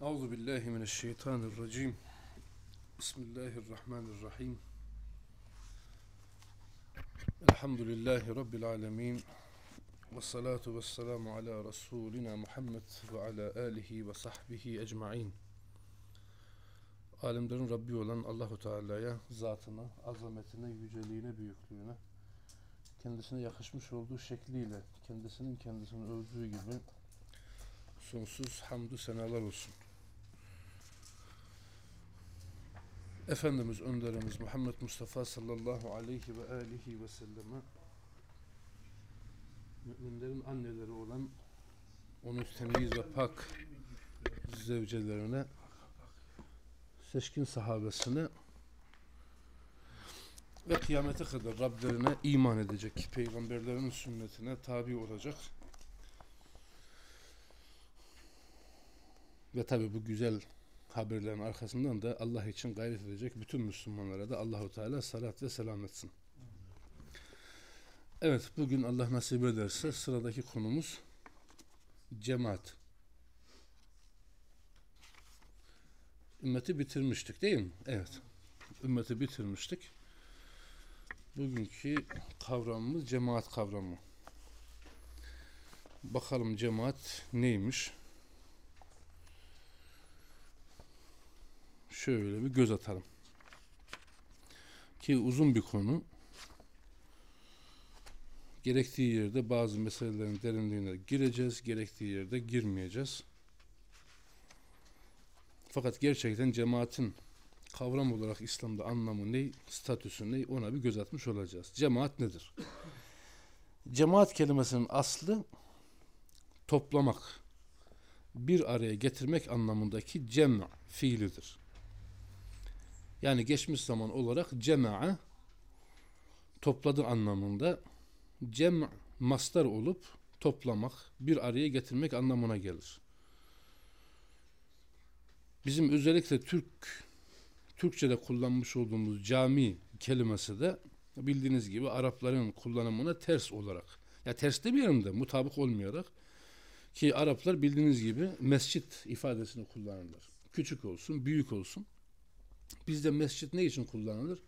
Euzu billahi mineşşeytanirracim. Bismillahirrahmanirrahim. Elhamdülillahi rabbil alamin. Ve salatu vesselamu ala rasulina Muhammed ve ala alihi ve sahbihi ecmaîn. Alemlerin Rabbi olan Allahu Teala'ya, zatına, azametine, yüceliğine, büyüklüğüne, kendisine yakışmış olduğu şekliyle, kendisinin kendisini övdüğü gibi sonsuz hamdü senalar olsun. Efendimiz önderimiz Muhammed Mustafa sallallahu aleyhi ve alihi ve selleme müminlerin anneleri olan onun temiz ve pak zevcelerine seçkin sahabesine ve kıyamete kadar Rablerine iman edecek, peygamberlerin sünnetine tabi olacak. Ve tabi bu güzel haberlerin arkasından da Allah için gayret edecek bütün Müslümanlara da Allahu Teala salat ve selam etsin. Evet bugün Allah nasip ederse sıradaki konumuz cemaat. Ümmeti bitirmiştik değil mi? Evet. Ümmeti bitirmiştik. Bugünkü kavramımız cemaat kavramı. Bakalım cemaat neymiş? Şöyle bir göz atalım. Ki uzun bir konu. Gerektiği yerde bazı meselelerin derinliğine gireceğiz, gerektiği yerde girmeyeceğiz. Fakat gerçekten cemaatin kavram olarak İslam'da anlamı ne, statüsü ne ona bir göz atmış olacağız. Cemaat nedir? Cemaat kelimesinin aslı toplamak, bir araya getirmek anlamındaki cem fiilidir. Yani geçmiş zaman olarak cema'a topladı anlamında cem mastar olup toplamak, bir araya getirmek anlamına gelir. Bizim özellikle Türk Türkçe'de kullanmış olduğumuz cami kelimesi de bildiğiniz gibi Arapların kullanımına ters olarak ya ters demeyelim de mutabık olmayarak ki Araplar bildiğiniz gibi mescit ifadesini kullanırlar. Küçük olsun, büyük olsun. Bizde mescit ne için kullanılır?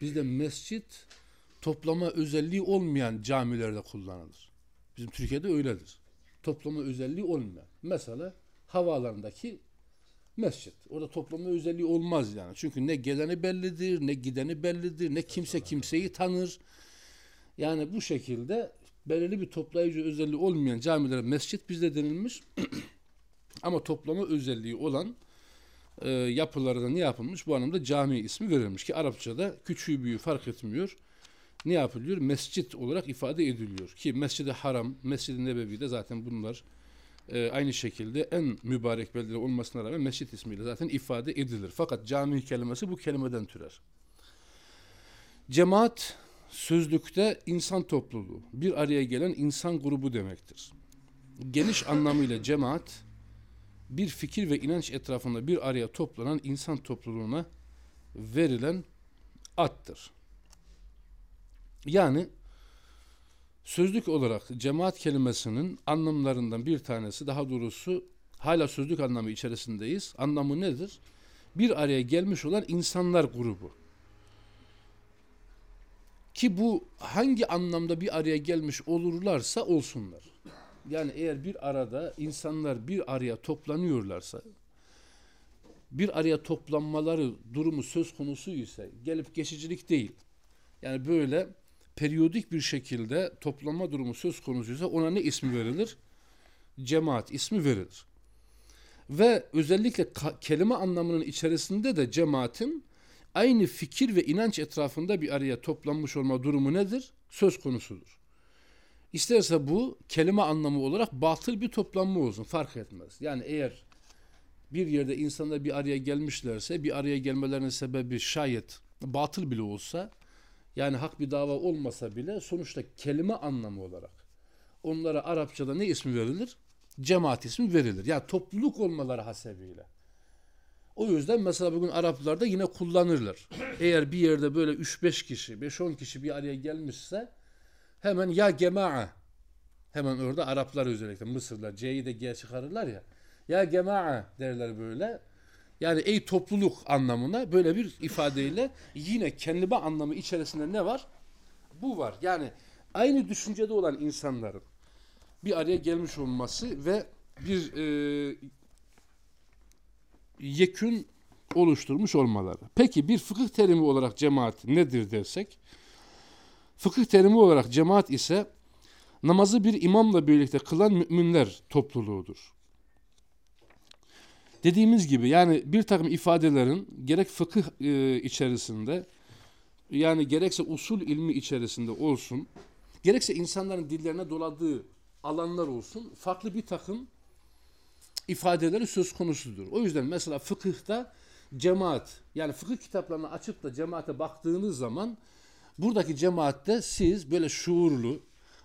Bizde mescit toplama özelliği olmayan camilerde kullanılır. Bizim Türkiye'de öyledir. Toplama özelliği olmayan. Mesela havaalanındaki mescit. Orada toplama özelliği olmaz yani. Çünkü ne geleni bellidir, ne gideni bellidir, ne kimse kimseyi tanır. Yani bu şekilde belirli bir toplayıcı özelliği olmayan camilere mescit bizde denilmiş. Ama toplama özelliği olan e, yapılarda ne yapılmış? Bu anlamda cami ismi verilmiş ki Arapçada küçüğü büyüğü fark etmiyor. Ne yapılıyor? Mescit olarak ifade ediliyor. Ki Mescid-i Haram, Mescid-i Nebevi'de zaten bunlar e, aynı şekilde en mübarek beldeler olmasına rağmen mescit ismiyle zaten ifade edilir. Fakat cami kelimesi bu kelimeden türer. Cemaat sözlükte insan topluluğu, bir araya gelen insan grubu demektir. Geniş anlamıyla cemaat bir fikir ve inanç etrafında bir araya toplanan insan topluluğuna verilen addır. Yani sözlük olarak cemaat kelimesinin anlamlarından bir tanesi daha doğrusu hala sözlük anlamı içerisindeyiz. Anlamı nedir? Bir araya gelmiş olan insanlar grubu. Ki bu hangi anlamda bir araya gelmiş olurlarsa olsunlar. Yani eğer bir arada insanlar bir araya toplanıyorlarsa bir araya toplanmaları durumu söz konusu ise gelip geçicilik değil. Yani böyle periyodik bir şekilde toplanma durumu söz konusuysa ona ne ismi verilir? Cemaat ismi verilir. Ve özellikle kelime anlamının içerisinde de cemaatin aynı fikir ve inanç etrafında bir araya toplanmış olma durumu nedir? Söz konusudur. İsterse bu kelime anlamı olarak batıl bir toplanma olsun fark etmez. Yani eğer bir yerde insanlar bir araya gelmişlerse bir araya gelmelerinin sebebi şayet batıl bile olsa yani hak bir dava olmasa bile sonuçta kelime anlamı olarak onlara Arapçada ne ismi verilir? Cemaat ismi verilir. Yani topluluk olmaları hasebiyle. O yüzden mesela bugün Araplarda yine kullanırlar. Eğer bir yerde böyle 3-5 kişi, 5-10 kişi bir araya gelmişse hemen ya gemaa hemen orada Araplar özellikle Mısırlar C'yi de G çıkarırlar ya Ya gemaa derler böyle. Yani ey topluluk anlamına böyle bir ifadeyle yine kelime anlamı içerisinde ne var? Bu var. Yani aynı düşüncede olan insanların bir araya gelmiş olması ve bir e, yekün oluşturmuş olmaları. Peki bir fıkıh terimi olarak cemaat nedir dersek? Fıkıh terimi olarak cemaat ise namazı bir imamla birlikte kılan müminler topluluğudur. Dediğimiz gibi yani bir takım ifadelerin gerek fıkıh e, içerisinde yani gerekse usul ilmi içerisinde olsun, gerekse insanların dillerine doladığı alanlar olsun, farklı bir takım ifadeleri söz konusudur. O yüzden mesela fıkıhta cemaat, yani fıkıh kitaplarını açıp da cemaate baktığınız zaman buradaki cemaatte siz böyle şuurlu,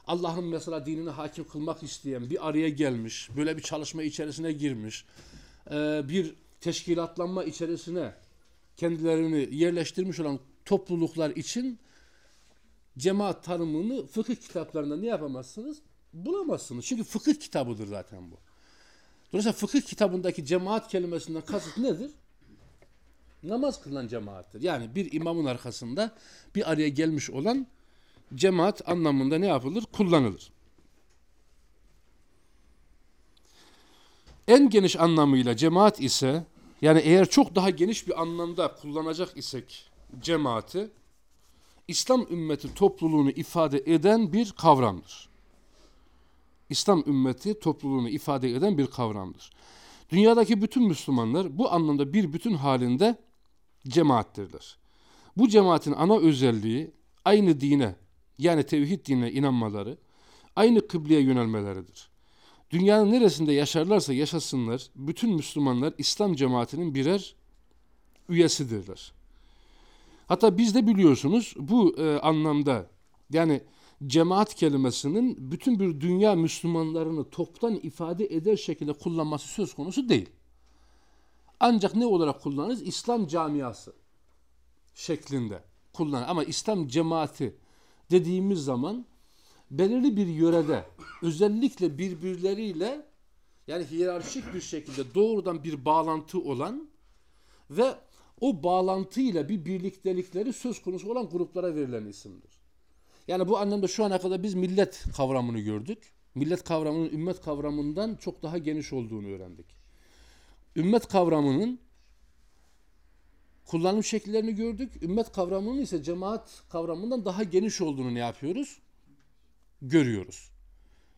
Allah'ın mesela dinini hakim kılmak isteyen bir araya gelmiş, böyle bir çalışma içerisine girmiş, bir teşkilatlanma içerisine kendilerini yerleştirmiş olan topluluklar için cemaat tanımını fıkıh kitaplarında ne yapamazsınız? Bulamazsınız. Çünkü fıkıh kitabıdır zaten bu. Dolayısıyla fıkıh kitabındaki cemaat kelimesinden kasıt nedir? Namaz kılan cemaattir. Yani bir imamın arkasında bir araya gelmiş olan cemaat anlamında ne yapılır? Kullanılır. En geniş anlamıyla cemaat ise yani eğer çok daha geniş bir anlamda kullanacak isek cemaati İslam ümmeti topluluğunu ifade eden bir kavramdır. İslam ümmeti topluluğunu ifade eden bir kavramdır. Dünyadaki bütün Müslümanlar bu anlamda bir bütün halinde cemaattirler. Bu cemaatin ana özelliği aynı dine yani tevhid dinine inanmaları, aynı kıbleye yönelmeleridir. Dünyanın neresinde yaşarlarsa yaşasınlar, bütün Müslümanlar İslam cemaatinin birer üyesidirler. Hatta biz de biliyorsunuz bu e, anlamda yani cemaat kelimesinin bütün bir dünya Müslümanlarını toptan ifade eder şekilde kullanması söz konusu değil. Ancak ne olarak kullanırız? İslam camiası şeklinde kullanır. Ama İslam cemaati dediğimiz zaman belirli bir yörede özellikle birbirleriyle yani hiyerarşik bir şekilde doğrudan bir bağlantı olan ve o bağlantıyla bir birliktelikleri söz konusu olan gruplara verilen isimdir. Yani bu anlamda şu ana kadar biz millet kavramını gördük. Millet kavramının ümmet kavramından çok daha geniş olduğunu öğrendik. Ümmet kavramının kullanım şekillerini gördük. Ümmet kavramının ise cemaat kavramından daha geniş olduğunu ne yapıyoruz? Görüyoruz.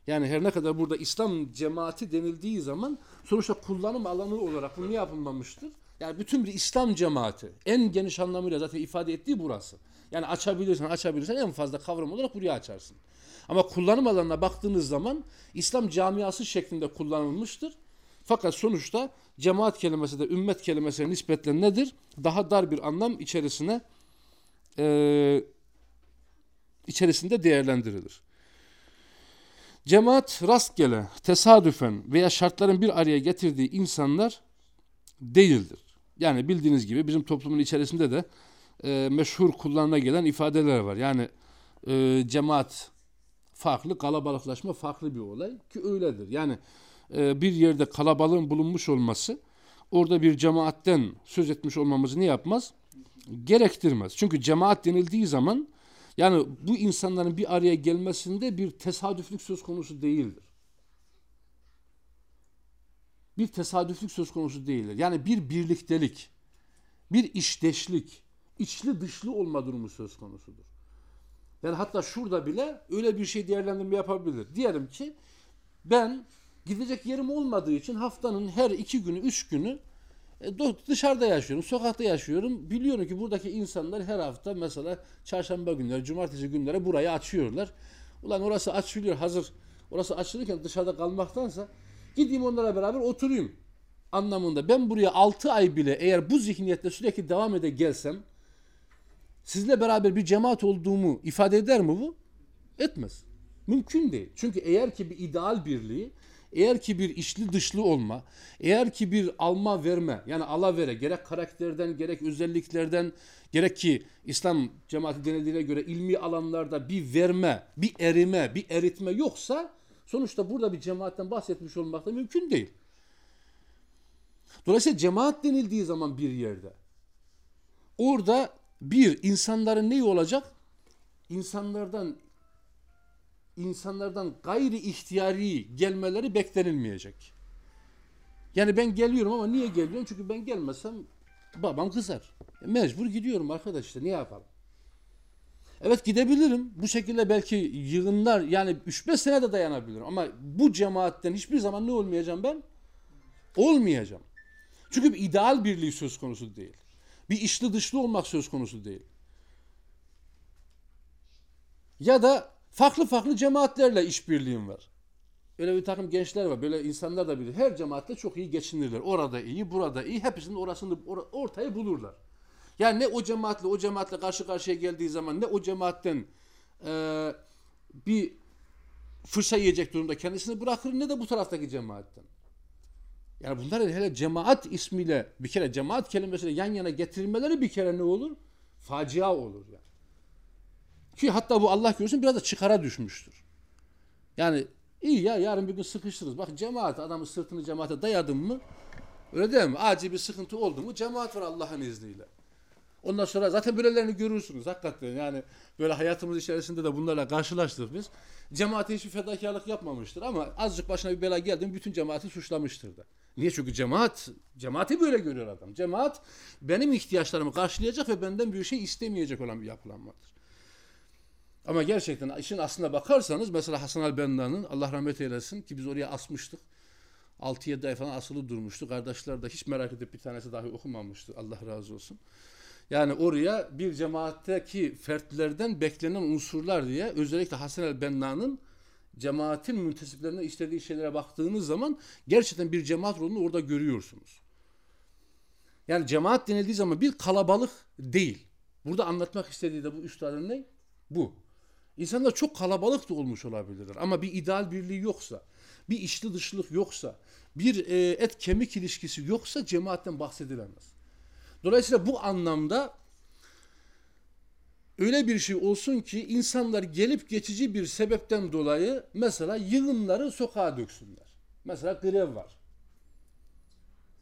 Yani her ne kadar burada İslam cemaati denildiği zaman sonuçta kullanım alanı olarak bu ne yapılmamıştır? Yani bütün bir İslam cemaati en geniş anlamıyla zaten ifade ettiği burası. Yani açabilirsen açabilirsen en fazla kavram olarak buraya açarsın. Ama kullanım alanına baktığınız zaman İslam camiası şeklinde kullanılmıştır. Fakat sonuçta cemaat kelimesi de ümmet kelimesine nispetle nedir? Daha dar bir anlam içerisine e, içerisinde değerlendirilir. Cemaat rastgele, tesadüfen veya şartların bir araya getirdiği insanlar değildir. Yani bildiğiniz gibi bizim toplumun içerisinde de e, meşhur kullanıla gelen ifadeler var. Yani e, cemaat farklı, kalabalıklaşma farklı bir olay ki öyledir. Yani e, bir yerde kalabalığın bulunmuş olması orada bir cemaatten söz etmiş olmamızı ne yapmaz? Gerektirmez. Çünkü cemaat denildiği zaman yani bu insanların bir araya gelmesinde bir tesadüflük söz konusu değildir. Bir tesadüflük söz konusu değildir. Yani bir birliktelik, bir işteşlik, içli dışlı olma durumu söz konusudur. Yani hatta şurada bile öyle bir şey değerlendirme yapabilir. Diyelim ki ben gidecek yerim olmadığı için haftanın her iki günü, üç günü e, dışarıda yaşıyorum, sokakta yaşıyorum. Biliyorum ki buradaki insanlar her hafta mesela çarşamba günleri, cumartesi günleri burayı açıyorlar. Ulan orası açılıyor hazır. Orası açılırken dışarıda kalmaktansa gideyim onlara beraber oturayım anlamında. Ben buraya 6 ay bile eğer bu zihniyetle sürekli devam ede gelsem sizle beraber bir cemaat olduğumu ifade eder mi bu? Etmez. Mümkün değil. Çünkü eğer ki bir ideal birliği, eğer ki bir içli dışlı olma, eğer ki bir alma verme, yani ala vere gerek karakterden, gerek özelliklerden, gerek ki İslam cemaati denildiğine göre ilmi alanlarda bir verme, bir erime, bir eritme yoksa sonuçta burada bir cemaatten bahsetmiş olmak da mümkün değil. Dolayısıyla cemaat denildiği zaman bir yerde orada bir insanların neyi olacak? İnsanlardan insanlardan gayri ihtiyari gelmeleri beklenilmeyecek. Yani ben geliyorum ama niye geliyorum? Çünkü ben gelmesem babam kızar. Mecbur gidiyorum arkadaşlar. Ne yapalım? Evet gidebilirim. Bu şekilde belki yığınlar yani 3-5 sene de dayanabilirim. Ama bu cemaatten hiçbir zaman ne olmayacağım ben? Olmayacağım. Çünkü bir ideal birliği söz konusu değil. Bir içli dışlı olmak söz konusu değil. Ya da farklı farklı cemaatlerle işbirliğim var. Öyle bir takım gençler var. Böyle insanlar da bilir. Her cemaatle çok iyi geçinirler. Orada iyi, burada iyi. Hepsinin orasını or- ortaya bulurlar. Yani ne o cemaatle o cemaatle karşı karşıya geldiği zaman ne o cemaatten e, bir fırça yiyecek durumda kendisini bırakır ne de bu taraftaki cemaatten. Yani bunların hele cemaat ismiyle bir kere cemaat kelimesiyle yan yana getirilmeleri bir kere ne olur? Facia olur yani. Ki hatta bu Allah görsün biraz da çıkara düşmüştür. Yani iyi ya yarın bir gün sıkıştırırız. Bak cemaat adamı sırtını cemaate dayadın mı? Öyle değil mi? Acil bir sıkıntı oldu mu cemaat var Allah'ın izniyle. Ondan sonra zaten böylelerini görürsünüz hakikaten yani böyle hayatımız içerisinde de bunlarla karşılaştık biz. Cemaate hiçbir fedakarlık yapmamıştır ama azıcık başına bir bela geldi mi bütün cemaati suçlamıştır da. Niye? Çünkü cemaat, cemaati böyle görüyor adam. Cemaat benim ihtiyaçlarımı karşılayacak ve benden bir şey istemeyecek olan bir yapılanmadır. Ama gerçekten işin aslına bakarsanız mesela Hasan el-Benna'nın Allah rahmet eylesin ki biz oraya asmıştık. 6-7 ay falan asılı durmuştu. Kardeşler de hiç merak edip bir tanesi dahi okumamıştı. Allah razı olsun. Yani oraya bir cemaatteki fertlerden beklenen unsurlar diye özellikle Hasan el-Benna'nın cemaatin müntesiplerine istediği şeylere baktığınız zaman gerçekten bir cemaat rolünü orada görüyorsunuz. Yani cemaat denildiği zaman bir kalabalık değil. Burada anlatmak istediği de bu üstadın ne? Bu. İnsanlar çok kalabalık da olmuş olabilirler ama bir ideal birliği yoksa, bir içli dışlılık yoksa, bir e, et kemik ilişkisi yoksa cemaatten bahsedilemez. Dolayısıyla bu anlamda öyle bir şey olsun ki insanlar gelip geçici bir sebepten dolayı mesela yığınları sokağa döksünler. Mesela grev var.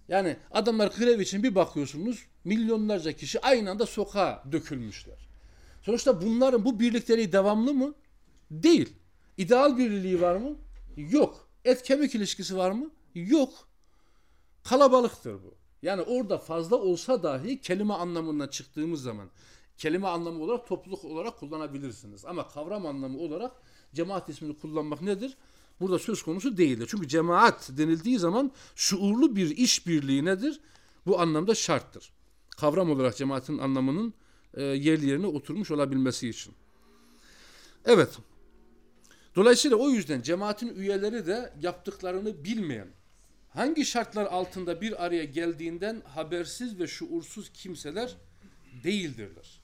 Yani adamlar grev için bir bakıyorsunuz milyonlarca kişi aynı anda sokağa dökülmüşler. Sonuçta bunların bu birlikleri devamlı mı? Değil. İdeal birliği var mı? Yok. Et kemik ilişkisi var mı? Yok. Kalabalıktır bu. Yani orada fazla olsa dahi kelime anlamından çıktığımız zaman kelime anlamı olarak topluluk olarak kullanabilirsiniz. Ama kavram anlamı olarak cemaat ismini kullanmak nedir? Burada söz konusu değildir. Çünkü cemaat denildiği zaman şuurlu bir işbirliği nedir? Bu anlamda şarttır. Kavram olarak cemaatin anlamının e, yerli yerine oturmuş olabilmesi için. Evet. Dolayısıyla o yüzden cemaatin üyeleri de yaptıklarını bilmeyen, hangi şartlar altında bir araya geldiğinden habersiz ve şuursuz kimseler değildirler.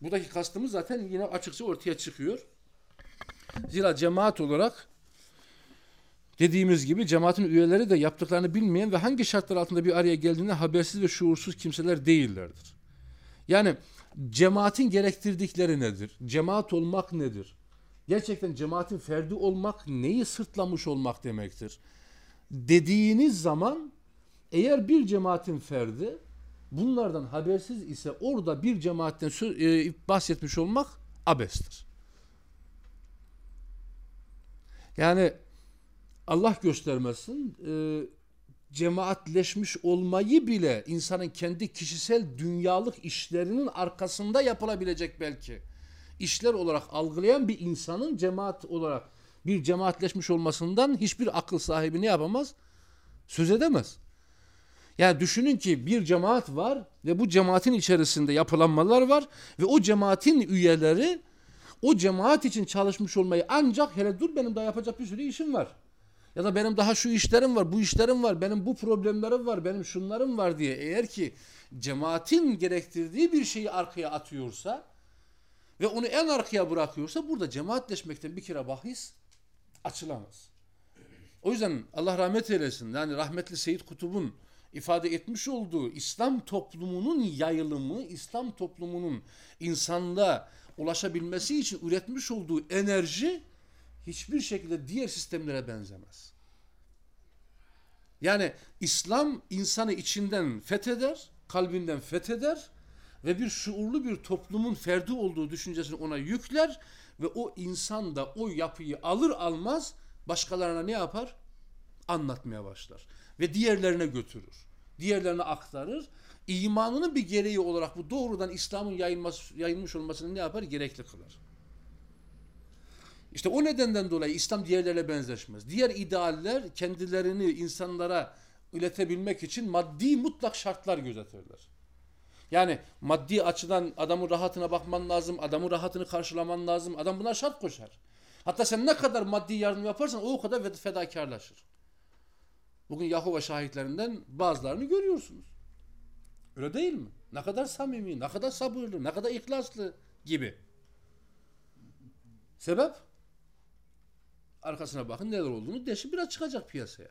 Buradaki kastımız zaten yine açıkça ortaya çıkıyor. Zira cemaat olarak dediğimiz gibi cemaatin üyeleri de yaptıklarını bilmeyen ve hangi şartlar altında bir araya geldiğinde habersiz ve şuursuz kimseler değillerdir. Yani cemaatin gerektirdikleri nedir? Cemaat olmak nedir? Gerçekten cemaatin ferdi olmak neyi sırtlamış olmak demektir? Dediğiniz zaman eğer bir cemaatin ferdi bunlardan habersiz ise orada bir cemaatten e, bahsetmiş olmak abestir. Yani Allah göstermesin e, cemaatleşmiş olmayı bile insanın kendi kişisel dünyalık işlerinin arkasında yapılabilecek belki işler olarak algılayan bir insanın cemaat olarak bir cemaatleşmiş olmasından hiçbir akıl sahibi ne yapamaz? Söz edemez. Yani düşünün ki bir cemaat var ve bu cemaatin içerisinde yapılanmalar var ve o cemaatin üyeleri o cemaat için çalışmış olmayı ancak hele dur benim daha yapacak bir sürü işim var. Ya da benim daha şu işlerim var, bu işlerim var, benim bu problemlerim var, benim şunlarım var diye eğer ki cemaatin gerektirdiği bir şeyi arkaya atıyorsa ve onu en arkaya bırakıyorsa burada cemaatleşmekten bir kere bahis açılamaz. O yüzden Allah rahmet eylesin. Yani rahmetli Seyyid Kutub'un ifade etmiş olduğu İslam toplumunun yayılımı, İslam toplumunun insanda ulaşabilmesi için üretmiş olduğu enerji hiçbir şekilde diğer sistemlere benzemez. Yani İslam insanı içinden fetheder, kalbinden fetheder ve bir şuurlu bir toplumun ferdi olduğu düşüncesini ona yükler ve o insan da o yapıyı alır almaz başkalarına ne yapar? Anlatmaya başlar ve diğerlerine götürür. Diğerlerine aktarır. İmanının bir gereği olarak bu doğrudan İslam'ın yayılmış olmasını ne yapar? Gerekli kılar. İşte o nedenden dolayı İslam diğerlerine benzeşmez. Diğer idealler kendilerini insanlara iletebilmek için maddi mutlak şartlar gözetirler. Yani maddi açıdan adamın rahatına bakman lazım, adamın rahatını karşılaman lazım. Adam buna şart koşar. Hatta sen ne kadar maddi yardım yaparsan o kadar fedakarlaşır. Bugün Yahova şahitlerinden bazılarını görüyorsunuz. Öyle değil mi? Ne kadar samimi, ne kadar sabırlı, ne kadar ihlaslı gibi. Sebep? Arkasına bakın neler olduğunu deşi biraz çıkacak piyasaya.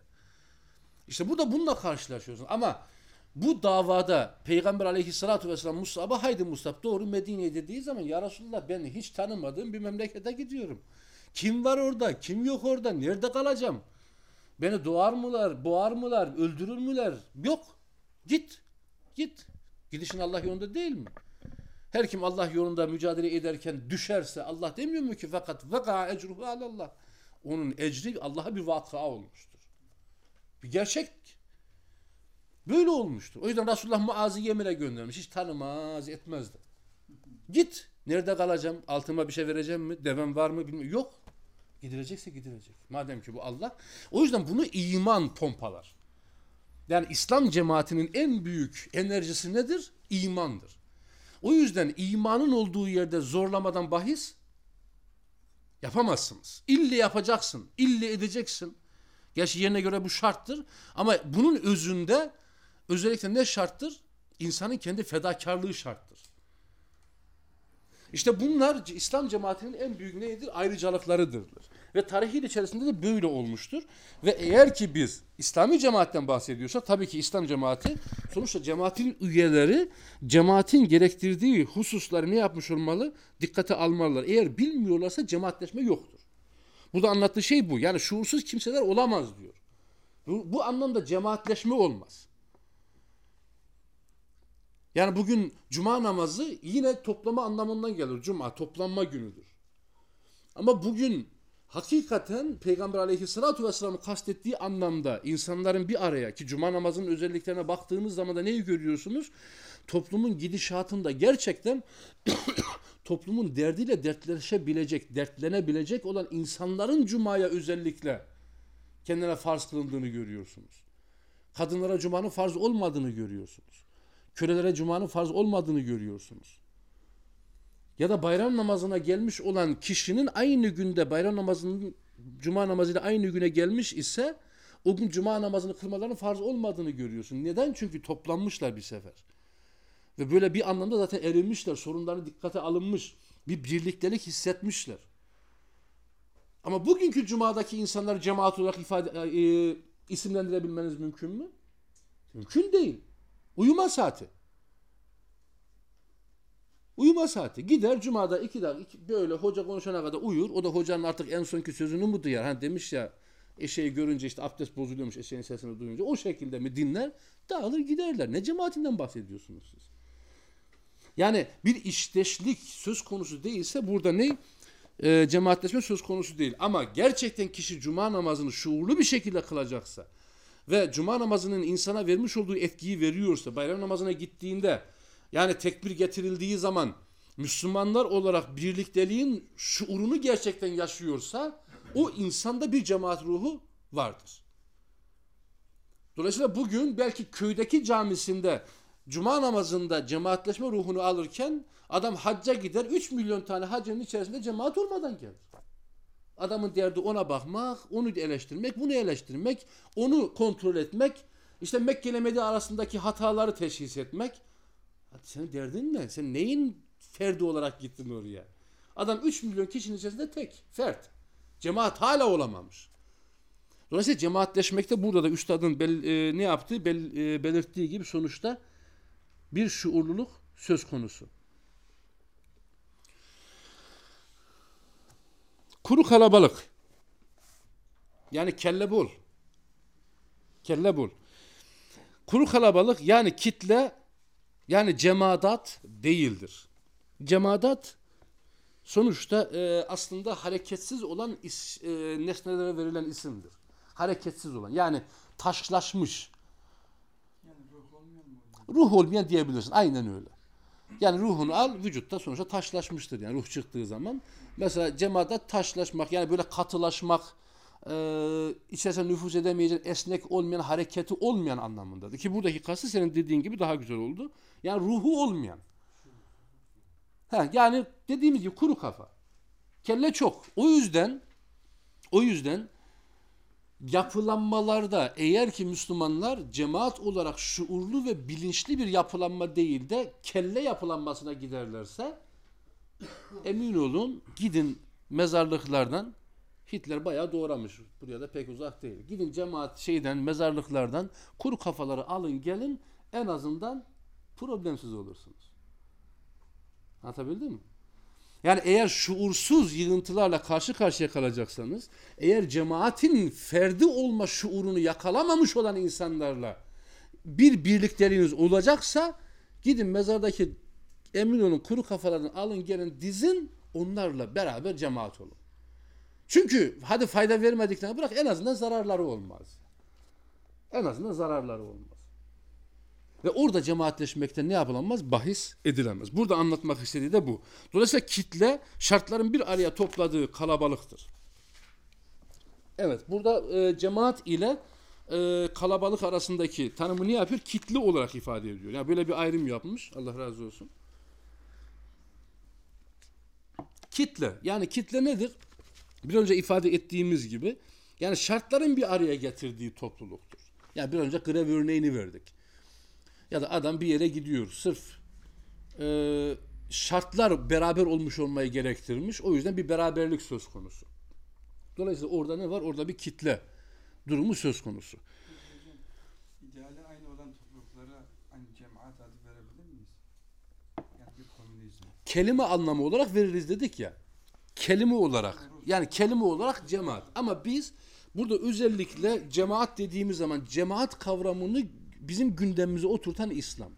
İşte burada bununla karşılaşıyorsun. Ama bu davada Peygamber aleyhissalatu vesselam Musab'a haydi Musab doğru Medine'ye dediği zaman ya Resulullah ben hiç tanımadığım bir memlekete gidiyorum. Kim var orada? Kim yok orada? Nerede kalacağım? Beni doğar mılar? Boğar mılar? Öldürür müler? Yok. Git. Git. Gidişin Allah yolunda değil mi? Her kim Allah yolunda mücadele ederken düşerse Allah demiyor mu ki fakat vaka ecruhu alallah. Onun ecri Allah'a bir vaka olmuştur. Bir gerçek. Böyle olmuştur. O yüzden Resulullah Muaz'ı Yemen'e göndermiş. Hiç tanımaz etmezdi. Git. Nerede kalacağım? Altıma bir şey vereceğim mi? Devem var mı? Bilmiyorum. Yok. Gidilecekse gidilecek. Madem ki bu Allah. O yüzden bunu iman pompalar. Yani İslam cemaatinin en büyük enerjisi nedir? İmandır. O yüzden imanın olduğu yerde zorlamadan bahis yapamazsınız. İlle yapacaksın. İlle edeceksin. Gerçi yerine göre bu şarttır. Ama bunun özünde özellikle ne şarttır? İnsanın kendi fedakarlığı şarttır. İşte bunlar İslam cemaatinin en büyük nedir? Ayrıcalıklarıdırlar. Ve tarihin içerisinde de böyle olmuştur. Ve eğer ki biz İslami cemaatten bahsediyorsak tabii ki İslam cemaati sonuçta cemaatin üyeleri cemaatin gerektirdiği hususları ne yapmış olmalı? Dikkate almalılar. Eğer bilmiyorlarsa cemaatleşme yoktur. Burada anlattığı şey bu. Yani şuursuz kimseler olamaz diyor. Bu, bu anlamda cemaatleşme olmaz. Yani bugün cuma namazı yine toplama anlamından gelir. Cuma toplanma günüdür. Ama bugün hakikaten Peygamber aleyhissalatu vesselam'ı kastettiği anlamda insanların bir araya ki cuma namazının özelliklerine baktığınız zaman da neyi görüyorsunuz? Toplumun gidişatında gerçekten toplumun derdiyle dertleşebilecek, dertlenebilecek olan insanların cumaya özellikle kendine farz kılındığını görüyorsunuz. Kadınlara cumanın farz olmadığını görüyorsunuz. Kölelere cumanın farz olmadığını görüyorsunuz. Ya da bayram namazına gelmiş olan kişinin aynı günde bayram namazının cuma namazıyla aynı güne gelmiş ise o gün cuma namazını kılmalarının farz olmadığını görüyorsun. Neden? Çünkü toplanmışlar bir sefer. Ve böyle bir anlamda zaten erilmişler. Sorunları dikkate alınmış. Bir birliktelik hissetmişler. Ama bugünkü cumadaki insanları cemaat olarak ifade, e, isimlendirebilmeniz mümkün mü? Mümkün değil. Uyuma saati. Uyuma saati. Gider cumada iki dakika böyle hoca konuşana kadar uyur. O da hocanın artık en sonki sözünü mü duyar? Hani demiş ya eşeği görünce işte abdest bozuluyormuş eşeğin sesini duyunca. O şekilde mi dinler? Dağılır giderler. Ne cemaatinden bahsediyorsunuz siz? Yani bir işteşlik söz konusu değilse burada ne? E, cemaatleşme söz konusu değil. Ama gerçekten kişi cuma namazını şuurlu bir şekilde kılacaksa ve cuma namazının insana vermiş olduğu etkiyi veriyorsa, bayram namazına gittiğinde yani tekbir getirildiği zaman Müslümanlar olarak birlikteliğin şuurunu gerçekten yaşıyorsa o insanda bir cemaat ruhu vardır. Dolayısıyla bugün belki köydeki camisinde cuma namazında cemaatleşme ruhunu alırken adam hacca gider 3 milyon tane hacının içerisinde cemaat olmadan gelir. Adamın derdi ona bakmak, onu eleştirmek, bunu eleştirmek, onu kontrol etmek, işte Mekke ile Medine arasındaki hataları teşhis etmek. Senin derdin ne? Sen neyin ferdi olarak gittin oraya? Adam 3 milyon kişinin içerisinde tek, fert. Cemaat hala olamamış. Dolayısıyla cemaatleşmekte burada da üstadın bel, e, ne yaptığı bel, e, belirttiği gibi sonuçta bir şuurluluk söz konusu. Kuru kalabalık. Yani kelle bol. Kelle bol. Kuru kalabalık yani kitle yani cemaat değildir. Cemaat sonuçta e, aslında hareketsiz olan is, e, nesnelere verilen isimdir. Hareketsiz olan yani taşlaşmış. Yani ruh olmuyor mu? Ruh olmayan diyebilirsin. Aynen öyle. Yani ruhunu al vücutta sonuçta taşlaşmıştır yani ruh çıktığı zaman. Mesela cemaat taşlaşmak yani böyle katılaşmak e, içerisine nüfuz edemeyecek esnek olmayan hareketi olmayan anlamındadır. Ki buradaki kastı senin dediğin gibi daha güzel oldu. Yani ruhu olmayan. Ha, yani dediğimiz gibi kuru kafa. Kelle çok. O yüzden o yüzden yapılanmalarda eğer ki Müslümanlar cemaat olarak şuurlu ve bilinçli bir yapılanma değil de kelle yapılanmasına giderlerse emin olun gidin mezarlıklardan Hitler bayağı doğramış. Buraya da pek uzak değil. Gidin cemaat şeyden mezarlıklardan kuru kafaları alın gelin en azından problemsiz olursunuz. Anlatabildim mi? Yani eğer şuursuz yığıntılarla karşı karşıya kalacaksanız, eğer cemaatin ferdi olma şuurunu yakalamamış olan insanlarla bir birlikteliğiniz olacaksa gidin mezardaki emin olun kuru kafalarını alın gelin dizin onlarla beraber cemaat olun. Çünkü hadi fayda vermediklerini bırak en azından zararları olmaz. En azından zararları olmaz. Ve orada cemaatleşmekte ne yapılamaz? Bahis edilemez. Burada anlatmak istediği de bu. Dolayısıyla kitle şartların bir araya topladığı kalabalıktır. Evet burada e, cemaat ile e, kalabalık arasındaki tanımı ne yapıyor? Kitle olarak ifade ediyor. Yani böyle bir ayrım yapmış. Allah razı olsun. Kitle. Yani kitle nedir? Bir önce ifade ettiğimiz gibi yani şartların bir araya getirdiği topluluktur. Yani bir önce grev örneğini verdik. Ya da adam bir yere gidiyor sırf e, şartlar beraber olmuş olmayı gerektirmiş. O yüzden bir beraberlik söz konusu. Dolayısıyla orada ne var? Orada bir kitle durumu söz konusu. İdeali aynı olan topluluklara aynı cemaat adı verebilir miyiz? Yani bir komünizm. Kelime anlamı olarak veririz dedik ya. Kelime olarak yani kelime olarak cemaat. Ama biz burada özellikle cemaat dediğimiz zaman cemaat kavramını bizim gündemimize oturtan İslam.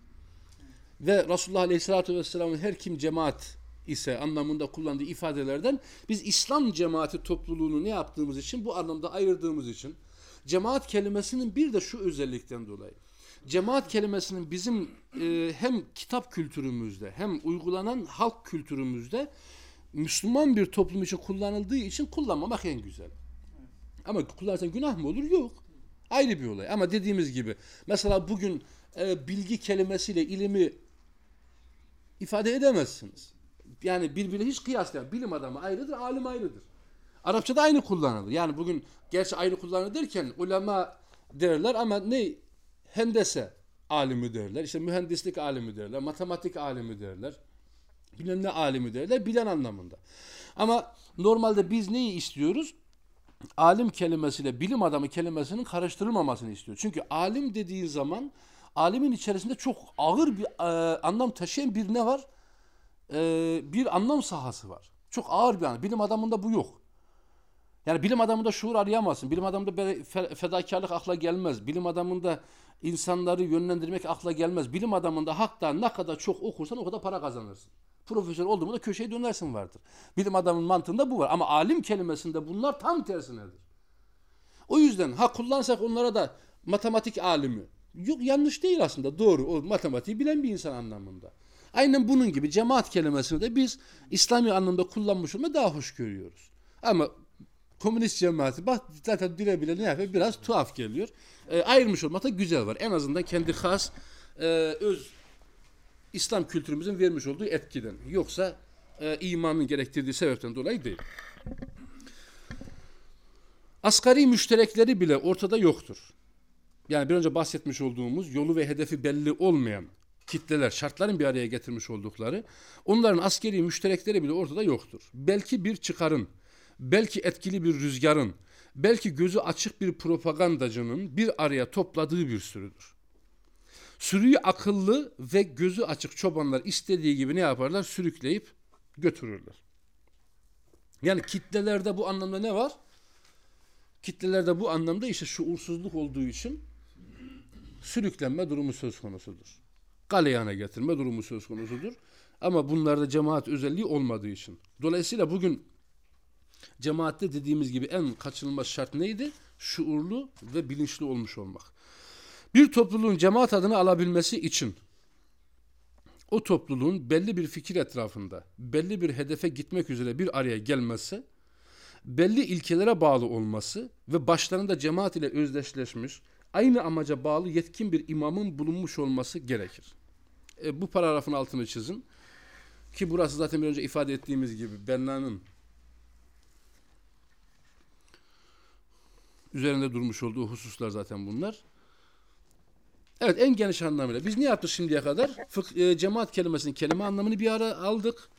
Ve Resulullah Aleyhisselatü Vesselam'ın her kim cemaat ise anlamında kullandığı ifadelerden biz İslam cemaati topluluğunu ne yaptığımız için bu anlamda ayırdığımız için cemaat kelimesinin bir de şu özellikten dolayı cemaat kelimesinin bizim e, hem kitap kültürümüzde hem uygulanan halk kültürümüzde Müslüman bir toplum için kullanıldığı için kullanmamak en güzel. Ama kullanırsan günah mı olur? Yok. Ayrı bir olay. Ama dediğimiz gibi mesela bugün e, bilgi kelimesiyle ilimi ifade edemezsiniz. Yani birbirine hiç kıyaslayamaz. Bilim adamı ayrıdır, alim ayrıdır. Arapçada aynı kullanılır. Yani bugün gerçi aynı kullanılır derken ulema derler ama ne? Hendese alimi derler. İşte mühendislik alimi derler. Matematik alimi derler. Bilmem ne alimi derler. Bilen anlamında. Ama normalde biz neyi istiyoruz? alim kelimesiyle bilim adamı kelimesinin karıştırılmamasını istiyor. Çünkü alim dediği zaman alimin içerisinde çok ağır bir e, anlam taşıyan bir ne var? E, bir anlam sahası var. Çok ağır bir anlam. Bilim adamında bu yok. Yani bilim adamında şuur arayamazsın. Bilim adamında fedakarlık akla gelmez. Bilim adamında insanları yönlendirmek akla gelmez. Bilim adamında hakta ne kadar çok okursan o kadar para kazanırsın. Profesör olduğunda da köşeye dönersin vardır. Bilim adamın mantığında bu var. Ama alim kelimesinde bunlar tam tersinedir. O yüzden ha kullansak onlara da matematik alimi. Yok yanlış değil aslında doğru. O matematiği bilen bir insan anlamında. Aynen bunun gibi cemaat kelimesini de biz İslami anlamda kullanmış olmayı daha hoş görüyoruz. Ama komünist cemaati bak zaten dile bile ne yapıyor biraz tuhaf geliyor. E, ayrılmış olmak da güzel var. En azından kendi has e, öz İslam kültürümüzün vermiş olduğu etkiden. Yoksa e, imanın gerektirdiği sebepten dolayı değil. Asgari müşterekleri bile ortada yoktur. Yani bir önce bahsetmiş olduğumuz yolu ve hedefi belli olmayan kitleler, şartların bir araya getirmiş oldukları, onların askeri müşterekleri bile ortada yoktur. Belki bir çıkarın, belki etkili bir rüzgarın, belki gözü açık bir propagandacının bir araya topladığı bir sürüdür. Sürüyü akıllı ve gözü açık çobanlar istediği gibi ne yaparlar? Sürükleyip götürürler. Yani kitlelerde bu anlamda ne var? Kitlelerde bu anlamda işte şuursuzluk olduğu için sürüklenme durumu söz konusudur. Galeyana getirme durumu söz konusudur. Ama bunlarda cemaat özelliği olmadığı için. Dolayısıyla bugün cemaatte dediğimiz gibi en kaçınılmaz şart neydi? Şuurlu ve bilinçli olmuş olmak. Bir topluluğun cemaat adını alabilmesi için o topluluğun belli bir fikir etrafında, belli bir hedefe gitmek üzere bir araya gelmesi, belli ilkelere bağlı olması ve başlarında cemaat ile özdeşleşmiş, aynı amaca bağlı yetkin bir imamın bulunmuş olması gerekir. E, bu paragrafın altını çizin. Ki burası zaten bir önce ifade ettiğimiz gibi Benna'nın üzerinde durmuş olduğu hususlar zaten bunlar. Evet en geniş anlamıyla. Biz ne yaptık şimdiye kadar? Fık, e, cemaat kelimesinin kelime anlamını bir ara aldık.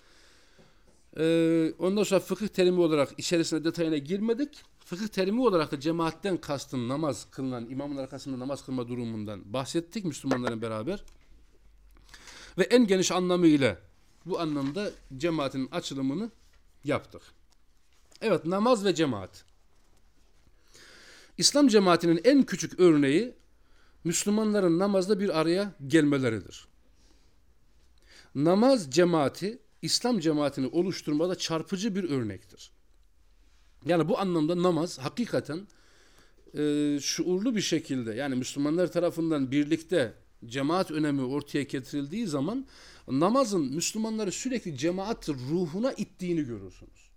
E, ondan sonra fıkıh terimi olarak içerisine detayına girmedik. Fıkıh terimi olarak da cemaatten kastın namaz kılınan, imamın arkasında namaz kılma durumundan bahsettik Müslümanların beraber. Ve en geniş anlamıyla bu anlamda cemaatin açılımını yaptık. Evet namaz ve cemaat. İslam cemaatinin en küçük örneği Müslümanların namazda bir araya gelmeleridir. Namaz cemaati İslam cemaatini oluşturmada çarpıcı bir örnektir. Yani bu anlamda namaz hakikaten e, şuurlu bir şekilde yani Müslümanlar tarafından birlikte cemaat önemi ortaya getirildiği zaman namazın Müslümanları sürekli cemaat ruhuna ittiğini görürsünüz.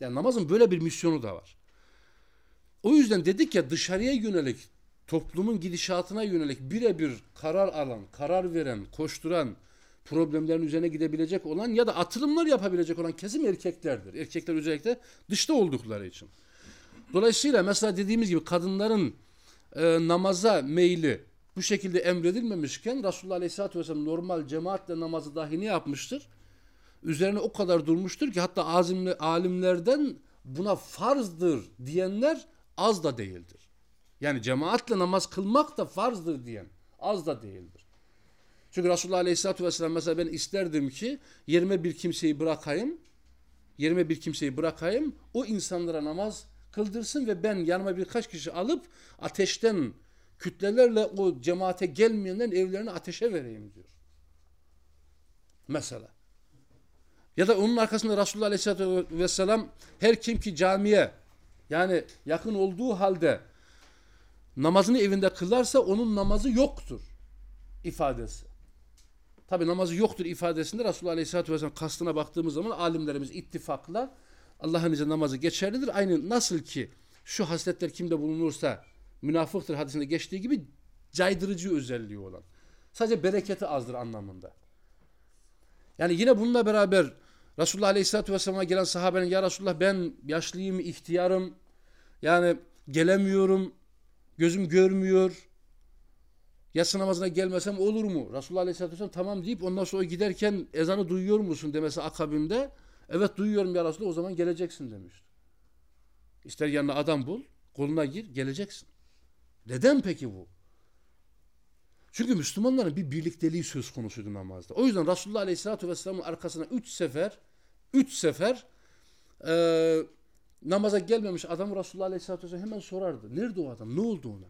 Yani namazın böyle bir misyonu da var. O yüzden dedik ya dışarıya yönelik toplumun gidişatına yönelik birebir karar alan, karar veren, koşturan, problemlerin üzerine gidebilecek olan ya da atılımlar yapabilecek olan kesim erkeklerdir. Erkekler özellikle dışta oldukları için. Dolayısıyla mesela dediğimiz gibi kadınların e, namaza meyli bu şekilde emredilmemişken Resulullah Aleyhisselatü Vesselam normal cemaatle namazı dahi ne yapmıştır? Üzerine o kadar durmuştur ki hatta azimli, alimlerden buna farzdır diyenler az da değildir. Yani cemaatle namaz kılmak da farzdır diyen az da değildir. Çünkü Resulullah Aleyhisselatü Vesselam mesela ben isterdim ki yerime bir kimseyi bırakayım, yerime bir kimseyi bırakayım, o insanlara namaz kıldırsın ve ben yanıma birkaç kişi alıp ateşten kütlelerle o cemaate gelmeyenlerin evlerini ateşe vereyim diyor. Mesela. Ya da onun arkasında Resulullah Aleyhisselatü Vesselam her kim ki camiye yani yakın olduğu halde namazını evinde kılarsa onun namazı yoktur ifadesi. Tabi namazı yoktur ifadesinde Resulullah Aleyhisselatü Vesselam kastına baktığımız zaman alimlerimiz ittifakla Allah'ın izniyle namazı geçerlidir. Aynı nasıl ki şu hasletler kimde bulunursa münafıktır hadisinde geçtiği gibi caydırıcı özelliği olan. Sadece bereketi azdır anlamında. Yani yine bununla beraber Resulullah Aleyhisselatü Vesselam'a gelen sahabenin ya Resulullah ben yaşlıyım, ihtiyarım, yani gelemiyorum, gözüm görmüyor, yatsı namazına gelmesem olur mu? Resulullah Aleyhisselatü Vesselam tamam deyip ondan sonra giderken ezanı duyuyor musun demesi akabinde evet duyuyorum ya Resulullah o zaman geleceksin demişti. İster yanına adam bul, koluna gir, geleceksin. Neden peki bu? Çünkü Müslümanların bir birlikteliği söz konusuydu namazda. O yüzden Resulullah Aleyhisselatü Vesselam'ın arkasına üç sefer üç sefer e, namaza gelmemiş adam Resulullah Aleyhisselatü Vesselam hemen sorardı. Nerede o adam? Ne oldu ona?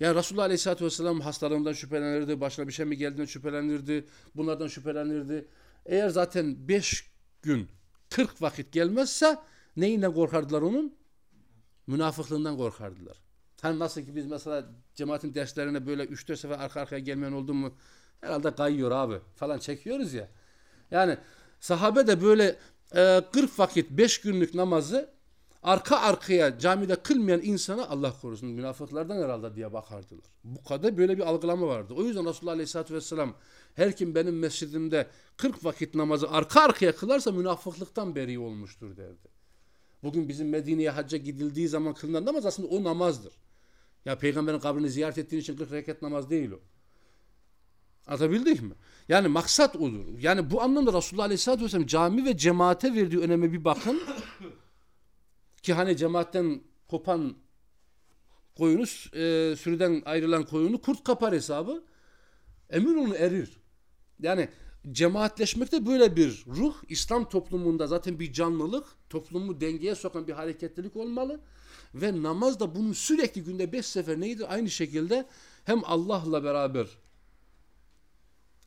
Yani Resulullah Aleyhisselatü Vesselam hastalığından şüphelenirdi, başına bir şey mi geldiğinden şüphelenirdi, bunlardan şüphelenirdi. Eğer zaten beş gün, kırk vakit gelmezse neyinden korkardılar onun? Münafıklığından korkardılar. Hani nasıl ki biz mesela cemaatin derslerine böyle üç dört sefer arka arkaya gelmeyen oldu mu herhalde kayıyor abi falan çekiyoruz ya. Yani sahabe de böyle e, 40 vakit 5 günlük namazı arka arkaya camide kılmayan insana Allah korusun münafıklardan herhalde diye bakardılar. Bu kadar böyle bir algılama vardı. O yüzden Resulullah Aleyhisselatü Vesselam her kim benim mescidimde 40 vakit namazı arka arkaya kılarsa münafıklıktan beri olmuştur derdi. Bugün bizim Medine'ye hacca gidildiği zaman kılınan namaz aslında o namazdır. Ya peygamberin kabrini ziyaret ettiğin için 40 rekat namaz değil o. Anlatabildik mi? Yani maksat odur. Yani bu anlamda Resulullah Aleyhisselatü Vesselam cami ve cemaate verdiği öneme bir bakın. Ki hani cemaatten kopan koyunu, e, sürüden ayrılan koyunu kurt kapar hesabı. Emin olun erir. Yani cemaatleşmekte böyle bir ruh İslam toplumunda zaten bir canlılık, toplumu dengeye sokan bir hareketlilik olmalı. Ve namaz da bunun sürekli günde beş sefer neydi? Aynı şekilde hem Allah'la beraber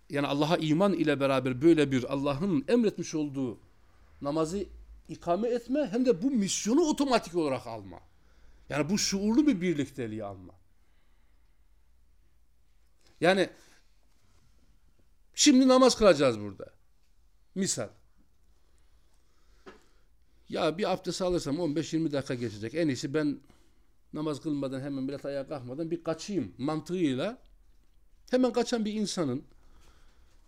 yani Allah'a iman ile beraber böyle bir Allah'ın emretmiş olduğu namazı ikame etme hem de bu misyonu otomatik olarak alma. Yani bu şuurlu bir birlikteliği alma. Yani şimdi namaz kılacağız burada. Misal. Ya bir abdest alırsam 15-20 dakika geçecek. En iyisi ben namaz kılmadan hemen biraz ayağa kalkmadan bir kaçayım mantığıyla hemen kaçan bir insanın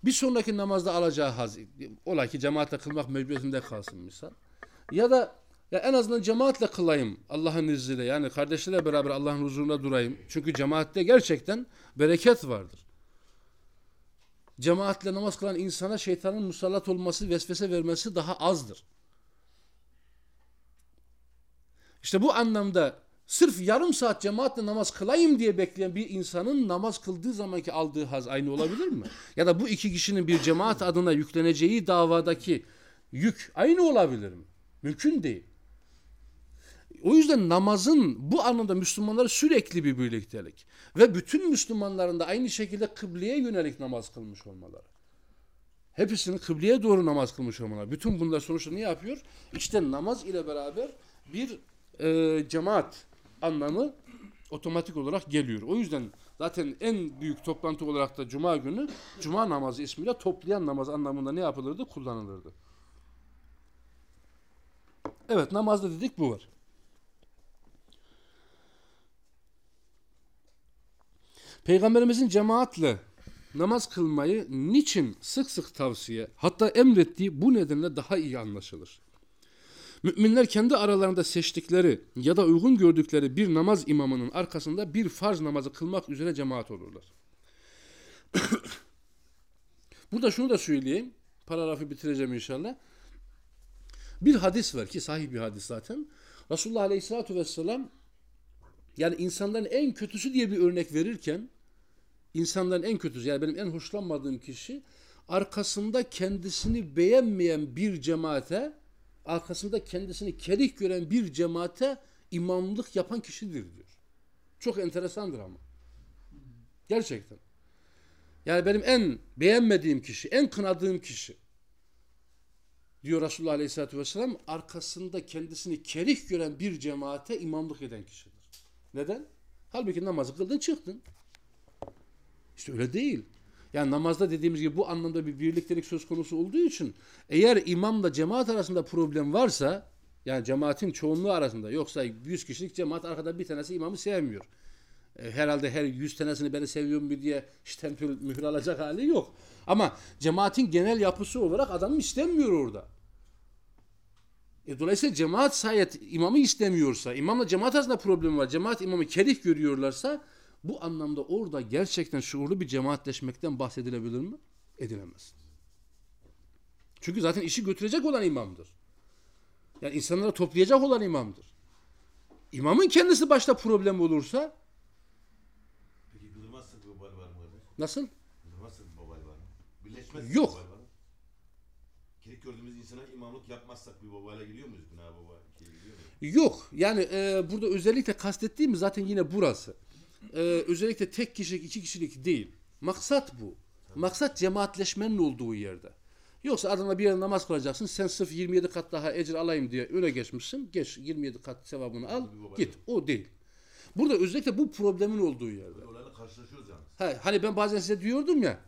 bir sonraki namazda alacağı haz ola ki cemaatle kılmak mecburiyetinde kalsın misal. Ya da ya en azından cemaatle kılayım Allah'ın izniyle. Yani kardeşlerle beraber Allah'ın huzurunda durayım. Çünkü cemaatte gerçekten bereket vardır. Cemaatle namaz kılan insana şeytanın musallat olması, vesvese vermesi daha azdır. İşte bu anlamda sırf yarım saat cemaatle namaz kılayım diye bekleyen bir insanın namaz kıldığı zamanki aldığı haz aynı olabilir mi? Ya da bu iki kişinin bir cemaat adına yükleneceği davadaki yük aynı olabilir mi? Mümkün değil. O yüzden namazın bu anlamda Müslümanlara sürekli bir birliktelik ve bütün Müslümanların da aynı şekilde kıbleye yönelik namaz kılmış olmaları. Hepsinin kıbleye doğru namaz kılmış olmaları. Bütün bunlar sonuçta ne yapıyor? İşte namaz ile beraber bir e, cemaat anlamı otomatik olarak geliyor. O yüzden zaten en büyük toplantı olarak da cuma günü cuma namazı ismiyle toplayan namaz anlamında ne yapılırdı? Kullanılırdı. Evet namazda dedik bu var. Peygamberimizin cemaatle namaz kılmayı niçin sık sık tavsiye hatta emrettiği bu nedenle daha iyi anlaşılır. Müminler kendi aralarında seçtikleri ya da uygun gördükleri bir namaz imamının arkasında bir farz namazı kılmak üzere cemaat olurlar. Burada şunu da söyleyeyim. Paragrafı bitireceğim inşallah. Bir hadis var ki sahih bir hadis zaten. Resulullah Aleyhisselatü Vesselam yani insanların en kötüsü diye bir örnek verirken insanların en kötüsü yani benim en hoşlanmadığım kişi arkasında kendisini beğenmeyen bir cemaate arkasında kendisini kerih gören bir cemaate imamlık yapan kişidir diyor. Çok enteresandır ama. Gerçekten. Yani benim en beğenmediğim kişi, en kınadığım kişi diyor Resulullah Aleyhisselatü Vesselam arkasında kendisini kerih gören bir cemaate imamlık eden kişidir. Neden? Halbuki namazı kıldın çıktın. İşte öyle değil. Yani namazda dediğimiz gibi bu anlamda bir birliktelik söz konusu olduğu için eğer imamla cemaat arasında problem varsa yani cemaatin çoğunluğu arasında yoksa 100 kişilik cemaat arkada bir tanesi imamı sevmiyor. E, herhalde her 100 tanesini beni seviyor mu diye stempel mühür alacak hali yok. Ama cemaatin genel yapısı olarak adamı istemiyor orada. E, dolayısıyla cemaat sayet imamı istemiyorsa, imamla cemaat arasında problem var, cemaat imamı kerih görüyorlarsa bu anlamda orada gerçekten şuurlu bir cemaatleşmekten bahsedilebilir mi? Edilemez. Çünkü zaten işi götürecek olan imamdır. Yani insanları toplayacak olan imamdır. İmamın kendisi başta problem olursa Peki kıldırmazsak bir vebal var mı nasıl? Kıldırmazsak bir vebal var mı? Birleşmezsek Yok. vebal var mı? Kilit gördüğümüz insana imamlık yapmazsak bir vebale giriyor muyuz? Günah baba giriyor muyuz? Yok. Yani e, burada özellikle kastettiğimiz zaten yine burası. E, özellikle tek kişilik, iki kişilik değil. Maksat bu. Maksat cemaatleşmenin olduğu yerde. Yoksa adına bir yere namaz kılacaksın. Sen sırf 27 kat daha ecir alayım diye öne geçmişsin. Geç 27 kat sevabını al. Git. O değil. Burada özellikle bu problemin olduğu yerde. Böyle olayla karşılaşıyoruz yani. Ha, hani ben bazen size diyordum ya.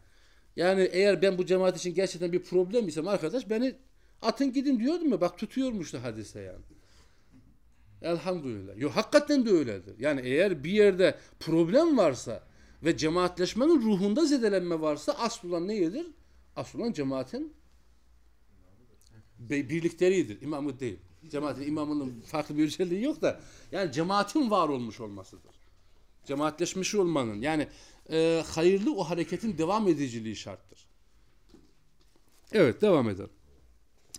Yani eğer ben bu cemaat için gerçekten bir problem isem arkadaş beni atın gidin diyordum ya. Bak tutuyormuş da hadise yani. Elhamdülillah. Yo hakikaten de öyledir. Yani eğer bir yerde problem varsa ve cemaatleşmenin ruhunda zedelenme varsa asıl olan neyidir? Asıl olan cemaatin birlikleridir. İmamı değil. Cemaatin imamının farklı bir özelliği yok da yani cemaatin var olmuş olmasıdır. Cemaatleşmiş olmanın yani e, hayırlı o hareketin devam ediciliği şarttır. Evet devam edelim.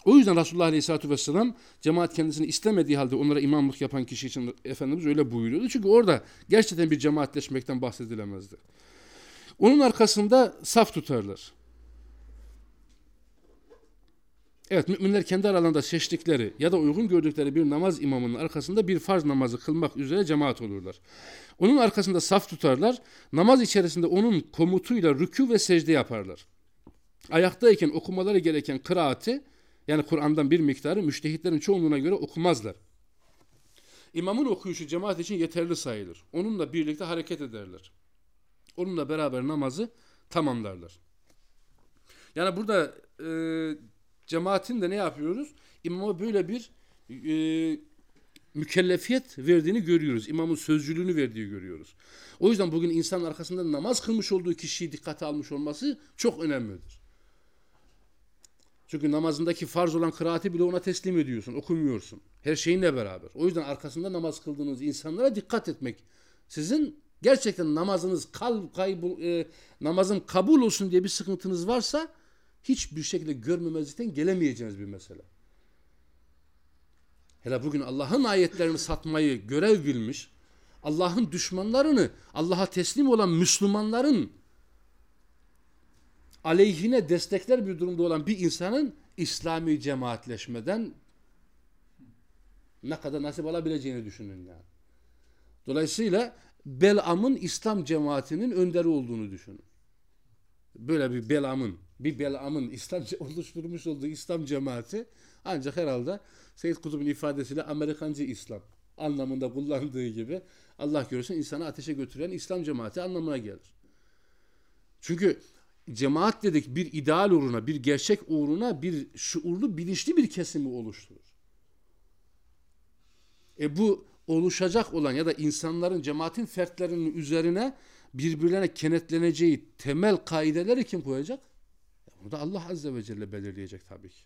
O yüzden Resulullah Aleyhisselatü Vesselam cemaat kendisini istemediği halde onlara imamlık yapan kişi için Efendimiz öyle buyuruyordu. Çünkü orada gerçekten bir cemaatleşmekten bahsedilemezdi. Onun arkasında saf tutarlar. Evet müminler kendi aralarında seçtikleri ya da uygun gördükleri bir namaz imamının arkasında bir farz namazı kılmak üzere cemaat olurlar. Onun arkasında saf tutarlar. Namaz içerisinde onun komutuyla rükû ve secde yaparlar. Ayaktayken okumaları gereken kıraati yani Kur'an'dan bir miktarı müştehitlerin çoğunluğuna göre okumazlar. İmamın okuyuşu cemaat için yeterli sayılır. Onunla birlikte hareket ederler. Onunla beraber namazı tamamlarlar. Yani burada e, cemaatin de ne yapıyoruz? İmama böyle bir e, mükellefiyet verdiğini görüyoruz. İmamın sözcülüğünü verdiği görüyoruz. O yüzden bugün insanın arkasında namaz kılmış olduğu kişiyi dikkate almış olması çok önemlidir. Çünkü namazındaki farz olan kıraati bile ona teslim ediyorsun, okumuyorsun. Her şeyinle beraber. O yüzden arkasında namaz kıldığınız insanlara dikkat etmek. Sizin gerçekten namazınız kal, kaybol, e, namazın kabul olsun diye bir sıkıntınız varsa hiçbir şekilde görmemezlikten gelemeyeceğiniz bir mesele. Hele bugün Allah'ın ayetlerini satmayı görev bilmiş, Allah'ın düşmanlarını, Allah'a teslim olan Müslümanların aleyhine destekler bir durumda olan bir insanın İslami cemaatleşmeden ne kadar nasip alabileceğini düşünün yani. Dolayısıyla Belam'ın İslam cemaatinin önderi olduğunu düşünün. Böyle bir Belam'ın, bir Belam'ın İslam oluşturmuş olduğu İslam cemaati ancak herhalde Seyyid Kutub'un ifadesiyle Amerikancı İslam anlamında kullandığı gibi Allah görürsün insanı ateşe götüren İslam cemaati anlamına gelir. Çünkü cemaat dedik bir ideal uğruna, bir gerçek uğruna bir şuurlu, bilinçli bir kesimi oluşturur. E bu oluşacak olan ya da insanların cemaatin fertlerinin üzerine birbirlerine kenetleneceği temel kaideleri kim koyacak? Bunu da Allah Azze ve Celle belirleyecek tabii ki.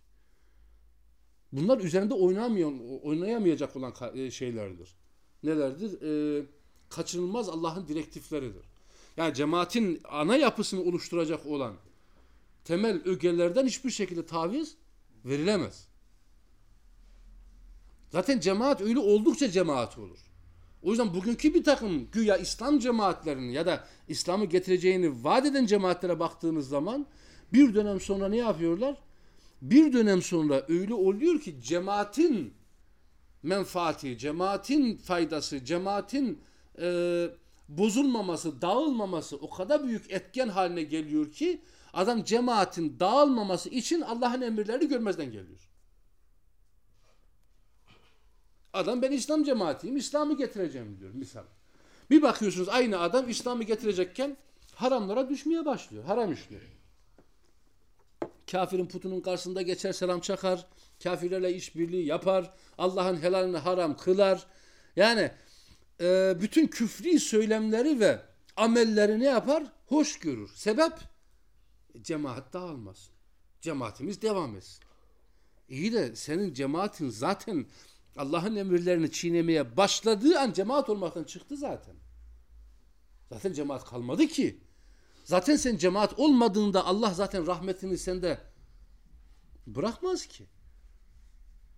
Bunlar üzerinde oynamayan, oynayamayacak olan e, şeylerdir. Nelerdir? Ee, kaçınılmaz Allah'ın direktifleridir. Yani cemaatin ana yapısını oluşturacak olan temel ögelerden hiçbir şekilde taviz verilemez. Zaten cemaat öyle oldukça cemaat olur. O yüzden bugünkü bir takım güya İslam cemaatlerinin ya da İslam'ı getireceğini vaat eden cemaatlere baktığınız zaman bir dönem sonra ne yapıyorlar? Bir dönem sonra öyle oluyor ki cemaatin menfaati, cemaatin faydası, cemaatin e, bozulmaması, dağılmaması o kadar büyük etken haline geliyor ki adam cemaatin dağılmaması için Allah'ın emirlerini görmezden geliyor. Adam ben İslam cemaatiyim, İslam'ı getireceğim diyor misal. Bir bakıyorsunuz aynı adam İslam'ı getirecekken haramlara düşmeye başlıyor. Haram işliyor. Kafirin putunun karşısında geçer selam çakar. Kafirlerle işbirliği yapar. Allah'ın helalini haram kılar. Yani e, bütün küfri söylemleri ve amelleri ne yapar? Hoş görür. Sebep? Cemaat dağılmasın. Cemaatimiz devam etsin. İyi de senin cemaatin zaten Allah'ın emirlerini çiğnemeye başladığı an cemaat olmaktan çıktı zaten. Zaten cemaat kalmadı ki. Zaten sen cemaat olmadığında Allah zaten rahmetini sende bırakmaz ki.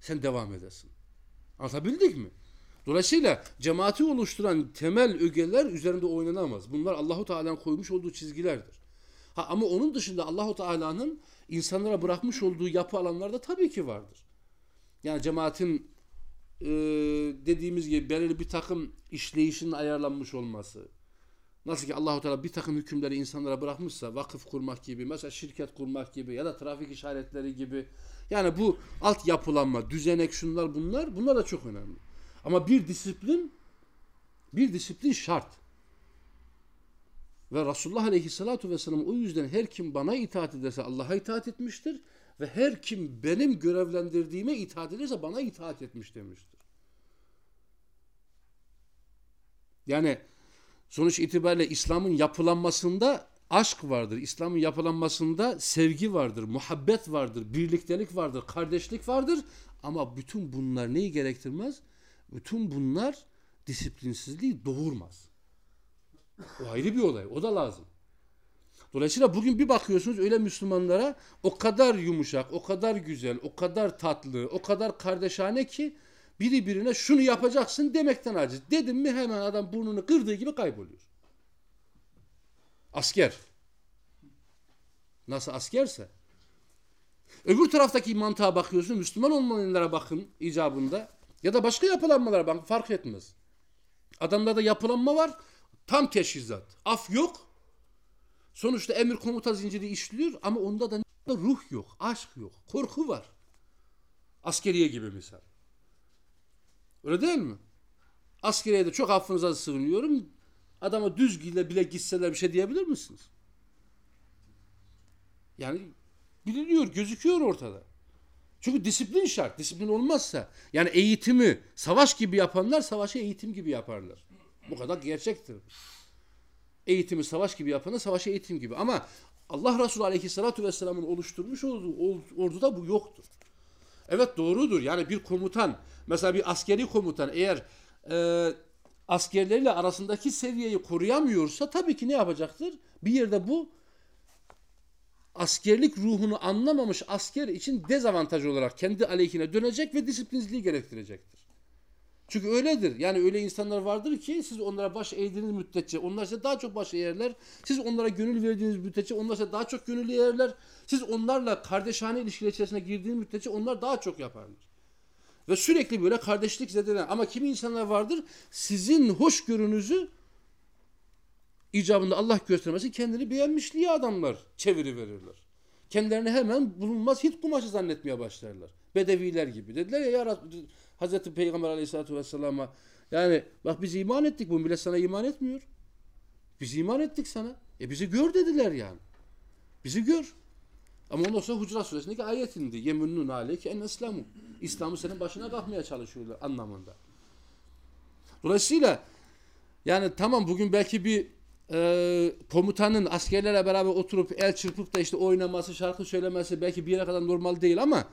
Sen devam edesin. Anlatabildik mi? Dolayısıyla cemaati oluşturan temel ögeler üzerinde oynanamaz. Bunlar Allahu Teala'nın koymuş olduğu çizgilerdir. Ha ama onun dışında Allahu Teala'nın insanlara bırakmış olduğu yapı alanlarda tabii ki vardır. Yani cemaatin e, dediğimiz gibi belirli bir takım işleyişinin ayarlanmış olması. Nasıl ki Allahu Teala bir takım hükümleri insanlara bırakmışsa vakıf kurmak gibi, mesela şirket kurmak gibi ya da trafik işaretleri gibi. Yani bu alt yapılanma, düzenek şunlar bunlar bunlar da çok önemli. Ama bir disiplin bir disiplin şart. Ve Resulullah Aleyhisselatü Vesselam o yüzden her kim bana itaat ederse Allah'a itaat etmiştir ve her kim benim görevlendirdiğime itaat ederse bana itaat etmiş demiştir. Yani sonuç itibariyle İslam'ın yapılanmasında aşk vardır. İslam'ın yapılanmasında sevgi vardır, muhabbet vardır, birliktelik vardır, kardeşlik vardır. Ama bütün bunlar neyi gerektirmez? Bütün bunlar disiplinsizliği doğurmaz. O ayrı bir olay. O da lazım. Dolayısıyla bugün bir bakıyorsunuz öyle Müslümanlara o kadar yumuşak, o kadar güzel, o kadar tatlı, o kadar kardeşane ki biri birine şunu yapacaksın demekten aciz. Dedim mi hemen adam burnunu kırdığı gibi kayboluyor. Asker. Nasıl askerse. Öbür taraftaki mantığa bakıyorsun. Müslüman olmayanlara bakın icabında. Ya da başka yapılanmalara bakın. Fark etmez. Adamlarda yapılanma var. Tam teşhizat. Af yok. Sonuçta emir komuta zinciri işliyor ama onda da ruh yok, aşk yok, korku var. Askeriye gibi misal. Öyle değil mi? Askeriyede çok affınıza sığınıyorum. Adama düz gile bile gitseler bir şey diyebilir misiniz? Yani biliniyor, gözüküyor ortada. Çünkü disiplin şart. Disiplin olmazsa yani eğitimi savaş gibi yapanlar savaşı eğitim gibi yaparlar. Bu kadar gerçektir. Eğitimi savaş gibi yapanlar savaşı eğitim gibi. Ama Allah Resulü Aleyhisselatü Vesselam'ın oluşturmuş olduğu orduda bu yoktur. Evet doğrudur. Yani bir komutan mesela bir askeri komutan eğer e, askerleriyle arasındaki seviyeyi koruyamıyorsa tabii ki ne yapacaktır? Bir yerde bu askerlik ruhunu anlamamış asker için dezavantaj olarak kendi aleyhine dönecek ve disiplinsizliği gerektirecektir. Çünkü öyledir. Yani öyle insanlar vardır ki siz onlara baş eğdiğiniz müddetçe onlar size daha çok baş eğerler. Siz onlara gönül verdiğiniz müddetçe onlar size daha çok gönül eğerler. Siz onlarla kardeşane ilişkiler içerisine girdiğiniz müddetçe onlar daha çok yaparlar. Ve sürekli böyle kardeşlik zedelen. Ama kimi insanlar vardır sizin hoşgörünüzü icabında Allah göstermesi kendini beğenmişliği adamlar çeviri verirler. Kendilerini hemen bulunmaz hit kumaşı zannetmeye başlarlar. Bedeviler gibi. Dediler ya, ya Hazreti Peygamber aleyhissalatü vesselama yani bak biz iman ettik bu millet sana iman etmiyor. Biz iman ettik sana. E bizi gör dediler yani. Bizi gör. Ama ondan sonra Hucurat suresindeki ayet indi. Yeminun aleyke en İslamu. İslam'ı senin başına kalkmaya çalışıyorlar anlamında. Dolayısıyla yani tamam bugün belki bir e, komutanın askerlerle beraber oturup el çırpıp da işte oynaması, şarkı söylemesi belki bir yere kadar normal değil ama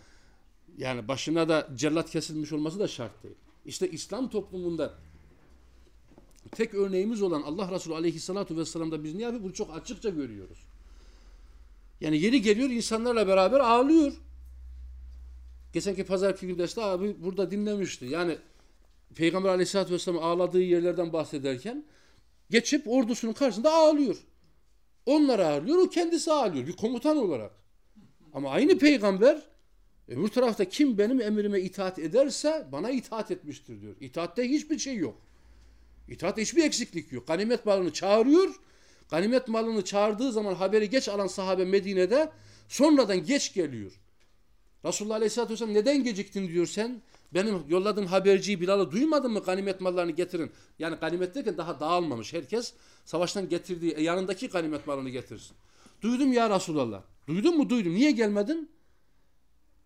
yani başına da cellat kesilmiş olması da şart değil. İşte İslam toplumunda tek örneğimiz olan Allah Resulü Aleyhisselatü Vesselam'da biz ne yapıyoruz? Bunu çok açıkça görüyoruz. Yani yeri geliyor insanlarla beraber ağlıyor. Geçenki pazarki gün derste abi burada dinlemişti. Yani Peygamber Aleyhisselatü Vesselam ağladığı yerlerden bahsederken geçip ordusunun karşısında ağlıyor. Onlar ağlıyor, o kendisi ağlıyor bir komutan olarak. Ama aynı peygamber öbür tarafta kim benim emrime itaat ederse bana itaat etmiştir diyor. İtaatte hiçbir şey yok. İtaatte hiçbir eksiklik yok. Ganimet malını çağırıyor. Ganimet malını çağırdığı zaman haberi geç alan sahabe Medine'de sonradan geç geliyor. Resulullah Aleyhisselatü Vesselam neden geciktin diyor sen? Benim yolladığım haberciyi Bilal'ı duymadın mı ganimet mallarını getirin. Yani ganimet derken daha dağılmamış. Herkes savaştan getirdiği e, yanındaki ganimet malını getirsin. Duydum ya Resulallah. Duydun mu? Duydum. Niye gelmedin?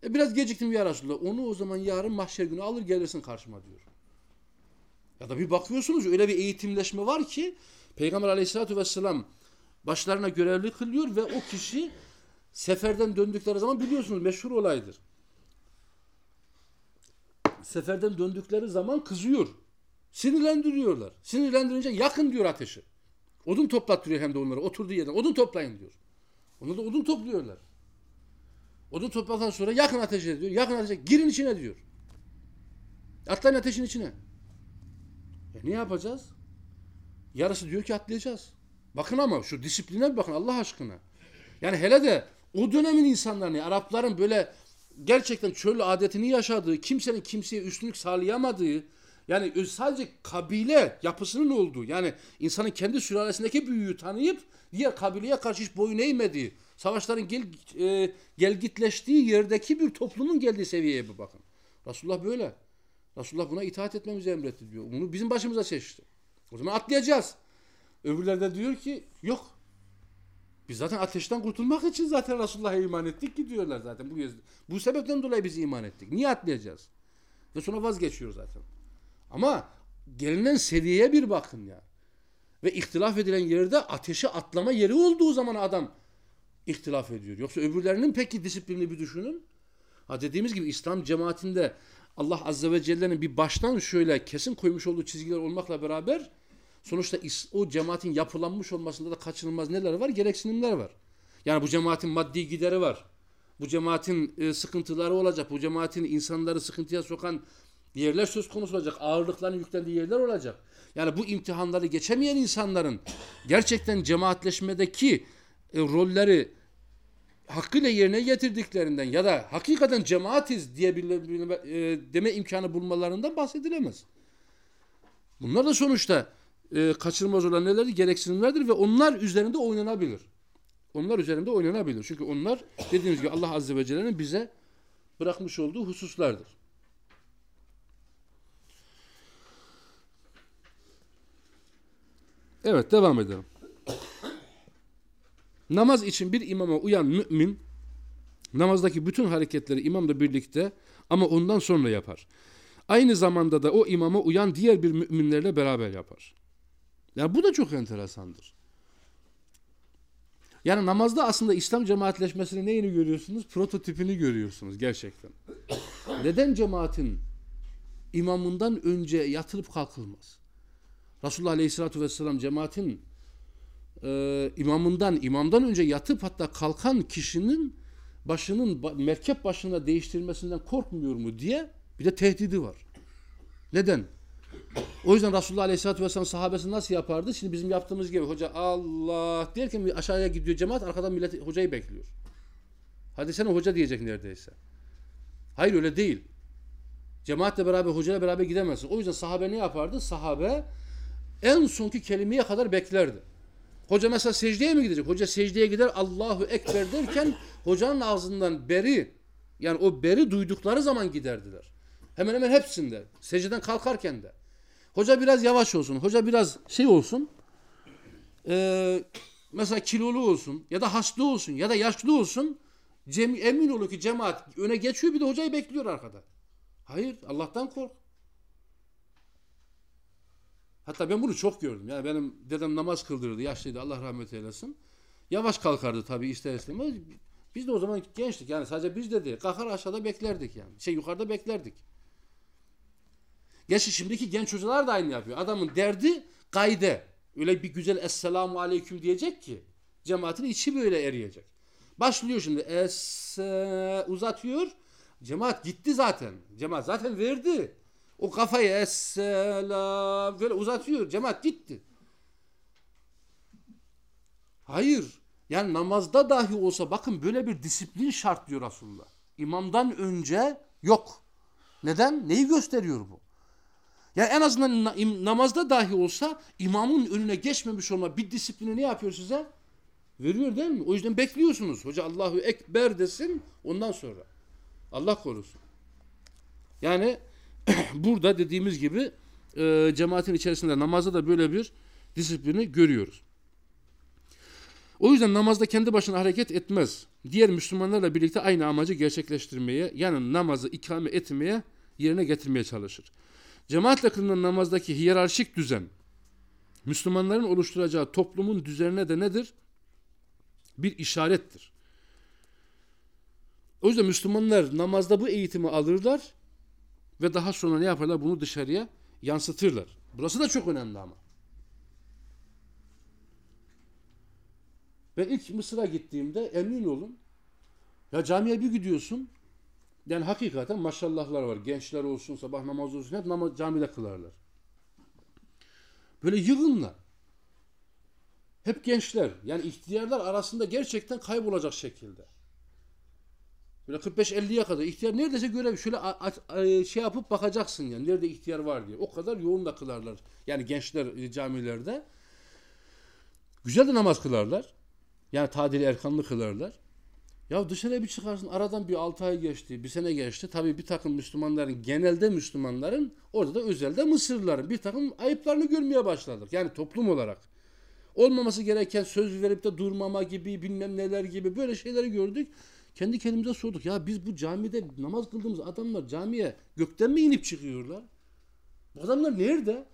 E biraz geciktim ya Resulallah. Onu o zaman yarın mahşer günü alır gelirsin karşıma diyor. Ya da bir bakıyorsunuz öyle bir eğitimleşme var ki Peygamber aleyhissalatü vesselam başlarına görevli kılıyor ve o kişi seferden döndükleri zaman biliyorsunuz meşhur olaydır. Seferden döndükleri zaman kızıyor. Sinirlendiriyorlar. Sinirlendirince yakın diyor ateşi. Odun toplattırıyor hem de onları. Oturduğu yerden. Odun toplayın diyor. Onlar da odun topluyorlar. Odun topladıktan sonra yakın ateşe diyor. Yakın ateşe girin içine diyor. Atlayın ateşin içine. E ne yapacağız? Yarısı diyor ki atlayacağız. Bakın ama şu disipline bir bakın Allah aşkına. Yani hele de o dönemin insanlarını, Arapların böyle gerçekten çöl adetini yaşadığı, kimsenin kimseye üstünlük sağlayamadığı, yani sadece kabile yapısının olduğu, yani insanın kendi sülalesindeki büyüğü tanıyıp diğer kabileye karşı hiç boyun eğmediği, savaşların gel, e, gelgitleştiği yerdeki bir toplumun geldiği seviyeye bir bakın. Resulullah böyle. Resulullah buna itaat etmemizi emretti diyor. Bunu bizim başımıza seçti. O zaman atlayacağız. Öbürler de diyor ki yok. Biz zaten ateşten kurtulmak için zaten Resulullah'a iman ettik ki diyorlar zaten bu. Bu sebepten dolayı biz iman ettik. Niye atlayacağız? Ve sonra vazgeçiyor zaten. Ama gelinen seviyeye bir bakın ya. Ve ihtilaf edilen yerde ateşe atlama yeri olduğu zaman adam ihtilaf ediyor. Yoksa öbürlerinin peki disiplini bir düşünün. Ha dediğimiz gibi İslam cemaatinde Allah Azze ve Celle'nin bir baştan şöyle kesin koymuş olduğu çizgiler olmakla beraber sonuçta o cemaatin yapılanmış olmasında da kaçınılmaz neler var? Gereksinimler var. Yani bu cemaatin maddi gideri var. Bu cemaatin e, sıkıntıları olacak. Bu cemaatin insanları sıkıntıya sokan yerler söz konusu olacak. Ağırlıkların yüklendiği yerler olacak. Yani bu imtihanları geçemeyen insanların gerçekten cemaatleşmedeki e, rolleri hakkıyla yerine getirdiklerinden ya da hakikaten cemaatiz diye e, deme imkanı bulmalarından bahsedilemez. Bunlar da sonuçta e, kaçırılmaz olan nelerdir? Gereksinimlerdir ve onlar üzerinde oynanabilir. Onlar üzerinde oynanabilir. Çünkü onlar dediğimiz gibi Allah Azze ve Celle'nin bize bırakmış olduğu hususlardır. Evet devam edelim. Namaz için bir imama uyan mümin namazdaki bütün hareketleri imamla birlikte ama ondan sonra yapar. Aynı zamanda da o imama uyan diğer bir müminlerle beraber yapar. Yani bu da çok enteresandır. Yani namazda aslında İslam cemaatleşmesinin neyini görüyorsunuz? Prototipini görüyorsunuz gerçekten. Neden cemaatin imamından önce yatılıp kalkılmaz? Resulullah Aleyhisselatü Vesselam cemaatin e, imamından, imamdan önce yatıp hatta kalkan kişinin başının ba- merkep başına değiştirmesinden korkmuyor mu diye bir de tehdidi var. Neden? O yüzden Resulullah Aleyhisselatü Vesselam sahabesi nasıl yapardı? Şimdi bizim yaptığımız gibi hoca Allah derken aşağıya gidiyor cemaat arkadan millet hocayı bekliyor. Hadi sen hoca diyecek neredeyse. Hayır öyle değil. Cemaatle beraber hocayla beraber gidemezsin. O yüzden sahabe ne yapardı? Sahabe en sonki kelimeye kadar beklerdi. Hoca mesela secdeye mi gidecek? Hoca secdeye gider Allahu Ekber derken hocanın ağzından beri yani o beri duydukları zaman giderdiler. Hemen hemen hepsinde. Secdeden kalkarken de. Hoca biraz yavaş olsun. Hoca biraz şey olsun. Ee, mesela kilolu olsun ya da hasta olsun ya da yaşlı olsun. Cem, emin olun ki cemaat öne geçiyor bir de hocayı bekliyor arkada. Hayır Allah'tan kork. Hatta ben bunu çok gördüm. Yani benim dedem namaz kıldırırdı. Yaşlıydı Allah rahmet eylesin. Yavaş kalkardı tabii ister istemez. Biz de o zaman gençtik yani sadece biz de değil. Kalkar aşağıda beklerdik yani. Şey yukarıda beklerdik. Gerçi şimdiki genç hocalar da aynı yapıyor. Adamın derdi gayde. Öyle bir güzel esselamu aleyküm diyecek ki cemaatin içi böyle eriyecek. Başlıyor şimdi es uzatıyor. Cemaat gitti zaten. Cemaat zaten verdi. O kafayı esselam böyle uzatıyor. Cemaat gitti. Hayır. Yani namazda dahi olsa bakın böyle bir disiplin şart diyor Resulullah. İmamdan önce yok. Neden? Neyi gösteriyor bu? Yani en azından namazda dahi olsa imamın önüne geçmemiş olma bir disiplini ne yapıyor size? Veriyor değil mi? O yüzden bekliyorsunuz. Hoca Allahu Ekber desin ondan sonra. Allah korusun. Yani burada dediğimiz gibi e, cemaatin içerisinde namazda da böyle bir disiplini görüyoruz. O yüzden namazda kendi başına hareket etmez. Diğer Müslümanlarla birlikte aynı amacı gerçekleştirmeye yani namazı ikame etmeye yerine getirmeye çalışır. Cemaatle kılınan namazdaki hiyerarşik düzen Müslümanların oluşturacağı toplumun düzenine de nedir? Bir işarettir. O yüzden Müslümanlar namazda bu eğitimi alırlar ve daha sonra ne yaparlar? Bunu dışarıya yansıtırlar. Burası da çok önemli ama. Ben ilk Mısır'a gittiğimde emin olun ya camiye bir gidiyorsun yani hakikaten maşallahlar var. Gençler olsun, sabah namazı olsun hep namaz camide kılarlar. Böyle yığınla. Hep gençler. Yani ihtiyarlar arasında gerçekten kaybolacak şekilde. Böyle 45-50'ye kadar ihtiyar neredeyse görev şöyle şey yapıp bakacaksın yani nerede ihtiyar var diye. O kadar yoğun da kılarlar. Yani gençler e, camilerde. Güzel de namaz kılarlar. Yani tadili erkanlı kılarlar. Ya dışarıya bir çıkarsın aradan bir 6 ay geçti, bir sene geçti. Tabii bir takım Müslümanların, genelde Müslümanların, orada da özelde Mısırlıların bir takım ayıplarını görmeye başladık. Yani toplum olarak. Olmaması gereken söz verip de durmama gibi, bilmem neler gibi böyle şeyleri gördük. Kendi kendimize sorduk. Ya biz bu camide namaz kıldığımız adamlar camiye gökten mi inip çıkıyorlar? Bu adamlar nerede?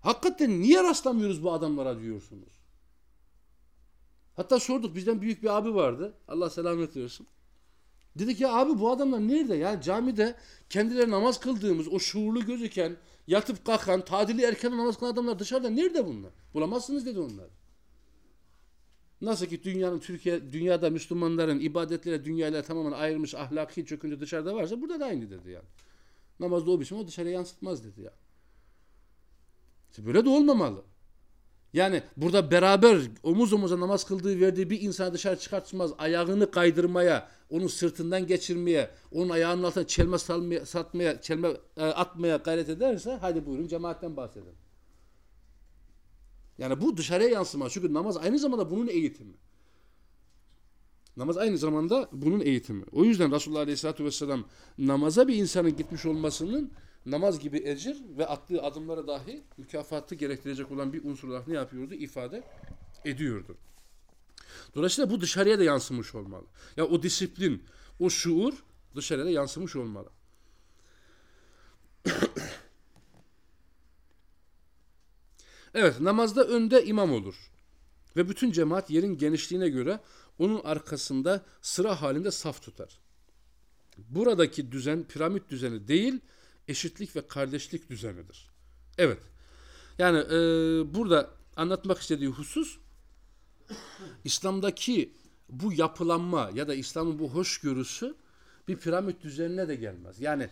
Hakikaten niye rastlamıyoruz bu adamlara diyorsunuz? Hatta sorduk bizden büyük bir abi vardı. Allah selamet versin. Dedik ya abi bu adamlar nerede? Yani camide kendileri namaz kıldığımız o şuurlu gözüken yatıp kalkan tadili erken namaz kılan adamlar dışarıda nerede bunlar? Bulamazsınız dedi onlar. Nasıl ki dünyanın Türkiye dünyada Müslümanların ibadetleri dünyayla tamamen ayrılmış ahlaki çöküntü dışarıda varsa burada da aynı dedi yani. Namazda o biçim o dışarıya yansıtmaz dedi ya. İşte böyle de olmamalı. Yani burada beraber omuz omuza namaz kıldığı verdiği bir insanı dışarı çıkartmaz. Ayağını kaydırmaya, onun sırtından geçirmeye, onun ayağının altına çelme salmaya, satmaya, çelme e, atmaya gayret ederse hadi buyurun cemaatten bahsedelim. Yani bu dışarıya yansımaz. Çünkü namaz aynı zamanda bunun eğitimi. Namaz aynı zamanda bunun eğitimi. O yüzden Resulullah Aleyhisselatü Vesselam namaza bir insanın gitmiş olmasının namaz gibi ecir ve attığı adımlara dahi mükafatı gerektirecek olan bir unsur olarak ne yapıyordu? İfade ediyordu. Dolayısıyla bu dışarıya da yansımış olmalı. Ya o disiplin, o şuur dışarıya da yansımış olmalı. evet, namazda önde imam olur. Ve bütün cemaat yerin genişliğine göre onun arkasında sıra halinde saf tutar. Buradaki düzen piramit düzeni değil, eşitlik ve kardeşlik düzenidir. Evet. Yani e, burada anlatmak istediği husus İslam'daki bu yapılanma ya da İslam'ın bu hoşgörüsü bir piramit düzenine de gelmez. Yani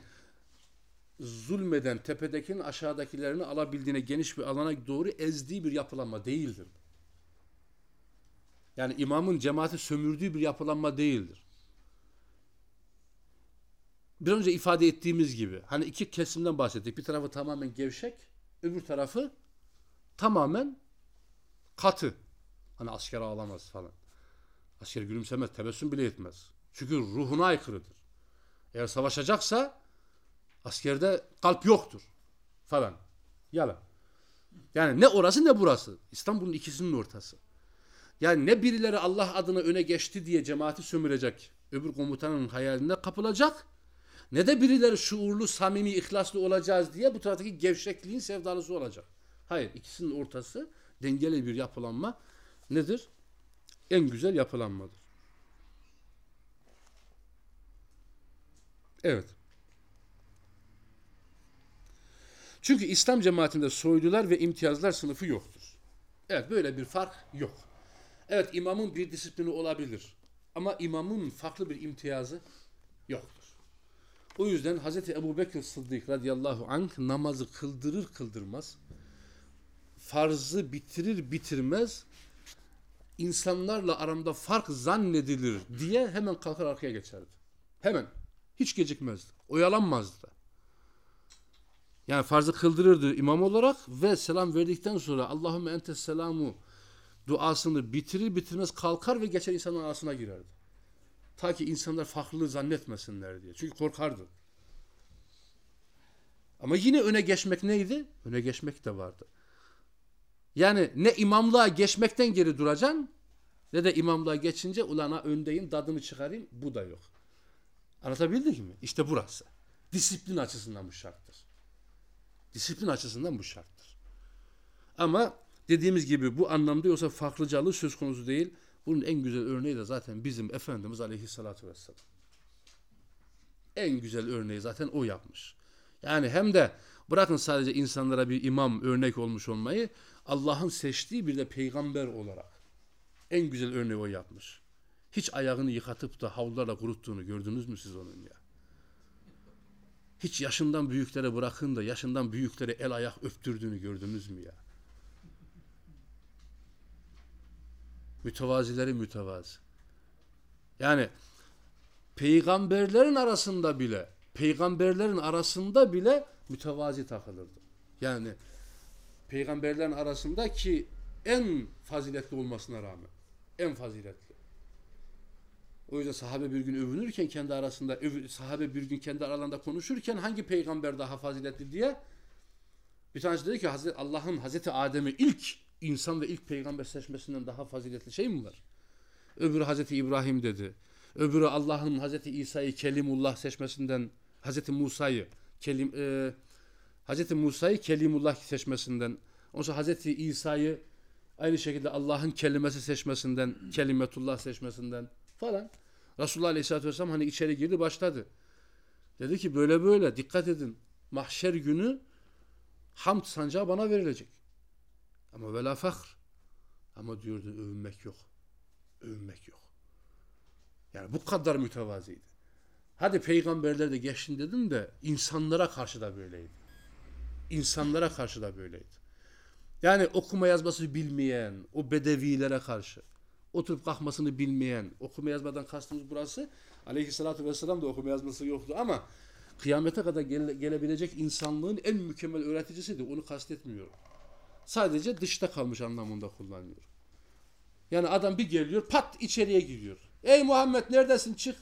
zulmeden tepedekinin aşağıdakilerini alabildiğine geniş bir alana doğru ezdiği bir yapılanma değildir. Yani imamın cemaati sömürdüğü bir yapılanma değildir. Bir önce ifade ettiğimiz gibi hani iki kesimden bahsettik. Bir tarafı tamamen gevşek, öbür tarafı tamamen katı. Hani asker ağlamaz falan. Asker gülümsemez, tebessüm bile etmez. Çünkü ruhuna aykırıdır. Eğer savaşacaksa askerde kalp yoktur falan. Yalan. Yani ne orası ne burası. İstanbul'un ikisinin ortası. Yani ne birileri Allah adına öne geçti diye cemaati sömürecek, öbür komutanın hayaline kapılacak, ne de birileri şuurlu, samimi, ihlaslı olacağız diye bu taraftaki gevşekliğin sevdalısı olacak. Hayır, ikisinin ortası dengeli bir yapılanma nedir? En güzel yapılanmadır. Evet. Çünkü İslam cemaatinde soylular ve imtiyazlar sınıfı yoktur. Evet böyle bir fark yok. Evet imamın bir disiplini olabilir. Ama imamın farklı bir imtiyazı yoktur. O yüzden Hz. Ebu Bekir Sıddık radıyallahu anh namazı kıldırır kıldırmaz, farzı bitirir bitirmez, insanlarla aramda fark zannedilir diye hemen kalkar arkaya geçerdi. Hemen. Hiç gecikmezdi. Oyalanmazdı. Yani farzı kıldırırdı imam olarak ve selam verdikten sonra Allahümme entes selamu duasını bitirir bitirmez kalkar ve geçer insanların arasına girerdi. Ta ki insanlar farklılığı zannetmesinler diye. Çünkü korkardı. Ama yine öne geçmek neydi? Öne geçmek de vardı. Yani ne imamlığa geçmekten geri duracaksın ne de imamlığa geçince ulana öndeyim dadını çıkarayım bu da yok. Anlatabildik mi? İşte burası. Disiplin açısından bu şarttır. Disiplin açısından bu şarttır. Ama dediğimiz gibi bu anlamda yoksa farklıcalığı söz konusu değil. Bunun en güzel örneği de zaten bizim Efendimiz Aleyhisselatü Vesselam. En güzel örneği zaten o yapmış. Yani hem de bırakın sadece insanlara bir imam örnek olmuş olmayı Allah'ın seçtiği bir de peygamber olarak en güzel örneği o yapmış. Hiç ayağını yıkatıp da havlularla kuruttuğunu gördünüz mü siz onun ya? Hiç yaşından büyüklere bırakın da yaşından büyüklere el ayak öptürdüğünü gördünüz mü ya? Mütevazileri mütevazi. Yani peygamberlerin arasında bile peygamberlerin arasında bile mütevazi takılırdı. Yani peygamberlerin arasında ki en faziletli olmasına rağmen en faziletli. O yüzden sahabe bir gün övünürken kendi arasında öv, sahabe bir gün kendi aralarında konuşurken hangi peygamber daha faziletli diye bir tanesi dedi ki Allah'ın Hazreti Adem'i ilk insan ve ilk peygamber seçmesinden daha faziletli şey mi var? Öbürü Hazreti İbrahim dedi. Öbürü Allah'ın Hazreti İsa'yı Kelimullah seçmesinden Hazreti Musa'yı Kelim e, Hazreti Musa'yı Kelimullah seçmesinden ondan Hazreti İsa'yı aynı şekilde Allah'ın kelimesi seçmesinden Kelimetullah seçmesinden falan. Resulullah Aleyhisselatü Vesselam hani içeri girdi başladı. Dedi ki böyle böyle dikkat edin. Mahşer günü hamd sancağı bana verilecek. Ama vela fakr. Ama diyordu övünmek yok. Övünmek yok. Yani bu kadar mütevaziydi. Hadi peygamberler de geçtin dedim de insanlara karşı da böyleydi. İnsanlara karşı da böyleydi. Yani okuma yazması bilmeyen, o bedevilere karşı, oturup kalkmasını bilmeyen, okuma yazmadan kastımız burası, aleyhissalatü vesselam da okuma yazması yoktu ama kıyamete kadar gele- gelebilecek insanlığın en mükemmel öğreticisiydi. Onu kastetmiyorum. Sadece dışta kalmış anlamında kullanıyor. Yani adam bir geliyor, pat içeriye giriyor. Ey Muhammed neredesin çık.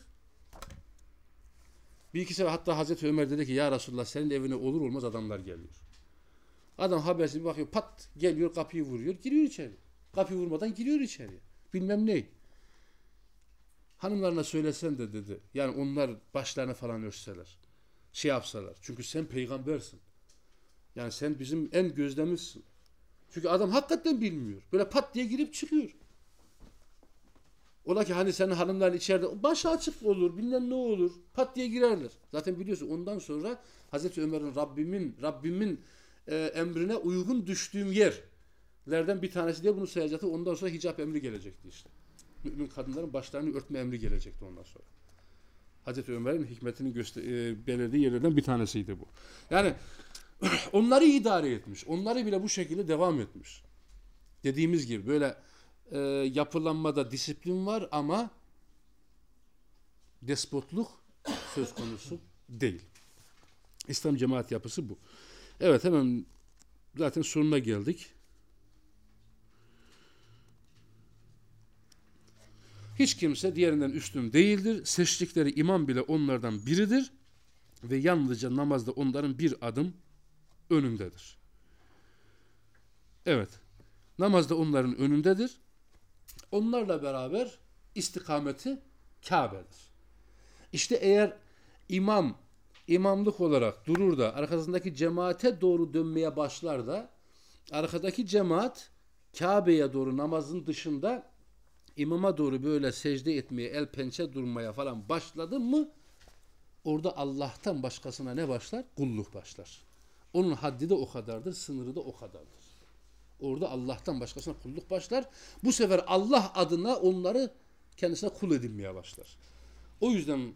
Bir iki sefer hatta Hazreti Ömer dedi ki ya Resulullah senin evine olur olmaz adamlar geliyor. Adam habersiz bakıyor pat geliyor kapıyı vuruyor giriyor içeri. Kapıyı vurmadan giriyor içeri. Bilmem ne. Hanımlarına söylesen de dedi. Yani onlar başlarına falan örseler. Şey yapsalar. Çünkü sen peygambersin. Yani sen bizim en gözlemizsin. Çünkü adam hakikaten bilmiyor. Böyle pat diye girip çıkıyor. Ola ki hani senin hanımların içeride başı açık olur bilmem ne olur pat diye girerler. Zaten biliyorsun ondan sonra Hazreti Ömer'in Rabbimin Rabbimin e, emrine uygun düştüğüm yerlerden bir tanesi diye bunu sayacaktı. Ondan sonra hicap emri gelecekti işte. Mümin kadınların başlarını örtme emri gelecekti ondan sonra. Hazreti Ömer'in hikmetini göster e, belirlediği yerlerden bir tanesiydi bu. Yani onları idare etmiş. Onları bile bu şekilde devam etmiş. Dediğimiz gibi böyle e, yapılanmada disiplin var ama despotluk söz konusu değil. İslam cemaat yapısı bu. Evet hemen zaten sonuna geldik. Hiç kimse diğerinden üstün değildir. Seçtikleri imam bile onlardan biridir. Ve yalnızca namazda onların bir adım önündedir. Evet. Namazda onların önündedir. Onlarla beraber istikameti Kabe'dir. İşte eğer imam imamlık olarak durur da arkasındaki cemaate doğru dönmeye başlar da arkadaki cemaat Kabe'ye doğru namazın dışında imama doğru böyle secde etmeye, el pençe durmaya falan başladı mı orada Allah'tan başkasına ne başlar? Kulluk başlar. Onun haddi de o kadardır, sınırı da o kadardır. Orada Allah'tan başkasına kulluk başlar. Bu sefer Allah adına onları kendisine kul edinmeye başlar. O yüzden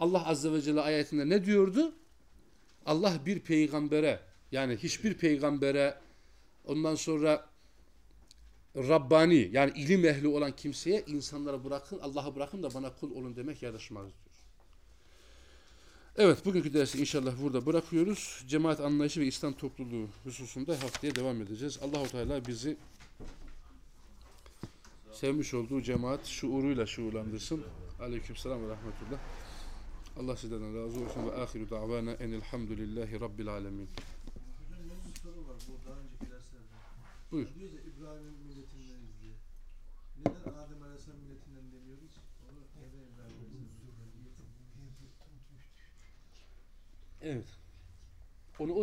Allah Azze ve Celle ayetinde ne diyordu? Allah bir peygambere yani hiçbir peygambere ondan sonra Rabbani yani ilim ehli olan kimseye insanlara bırakın, Allah'a bırakın da bana kul olun demek yaraşmaz diyor. Evet bugünkü dersi inşallah burada bırakıyoruz. Cemaat anlayışı ve İslam topluluğu hususunda haftaya devam edeceğiz. Allahu Teala bizi sevmiş olduğu cemaat şuuruyla şuurlandırsın. Aleykümselam ve rahmetullah. Allah sizden razı olsun ve ahiru davana enelhamdülillahi rabbil alemin. Hocam benim bir soru var bu daha önceki derslerde. Buyur. Diyoruz ya İbrahim milletindeniz diye. Neden Adem Aleyhisselam milletinden demiyoruz? Onu neden İbrahim Aleyhisselam milletinden Evet. Onu o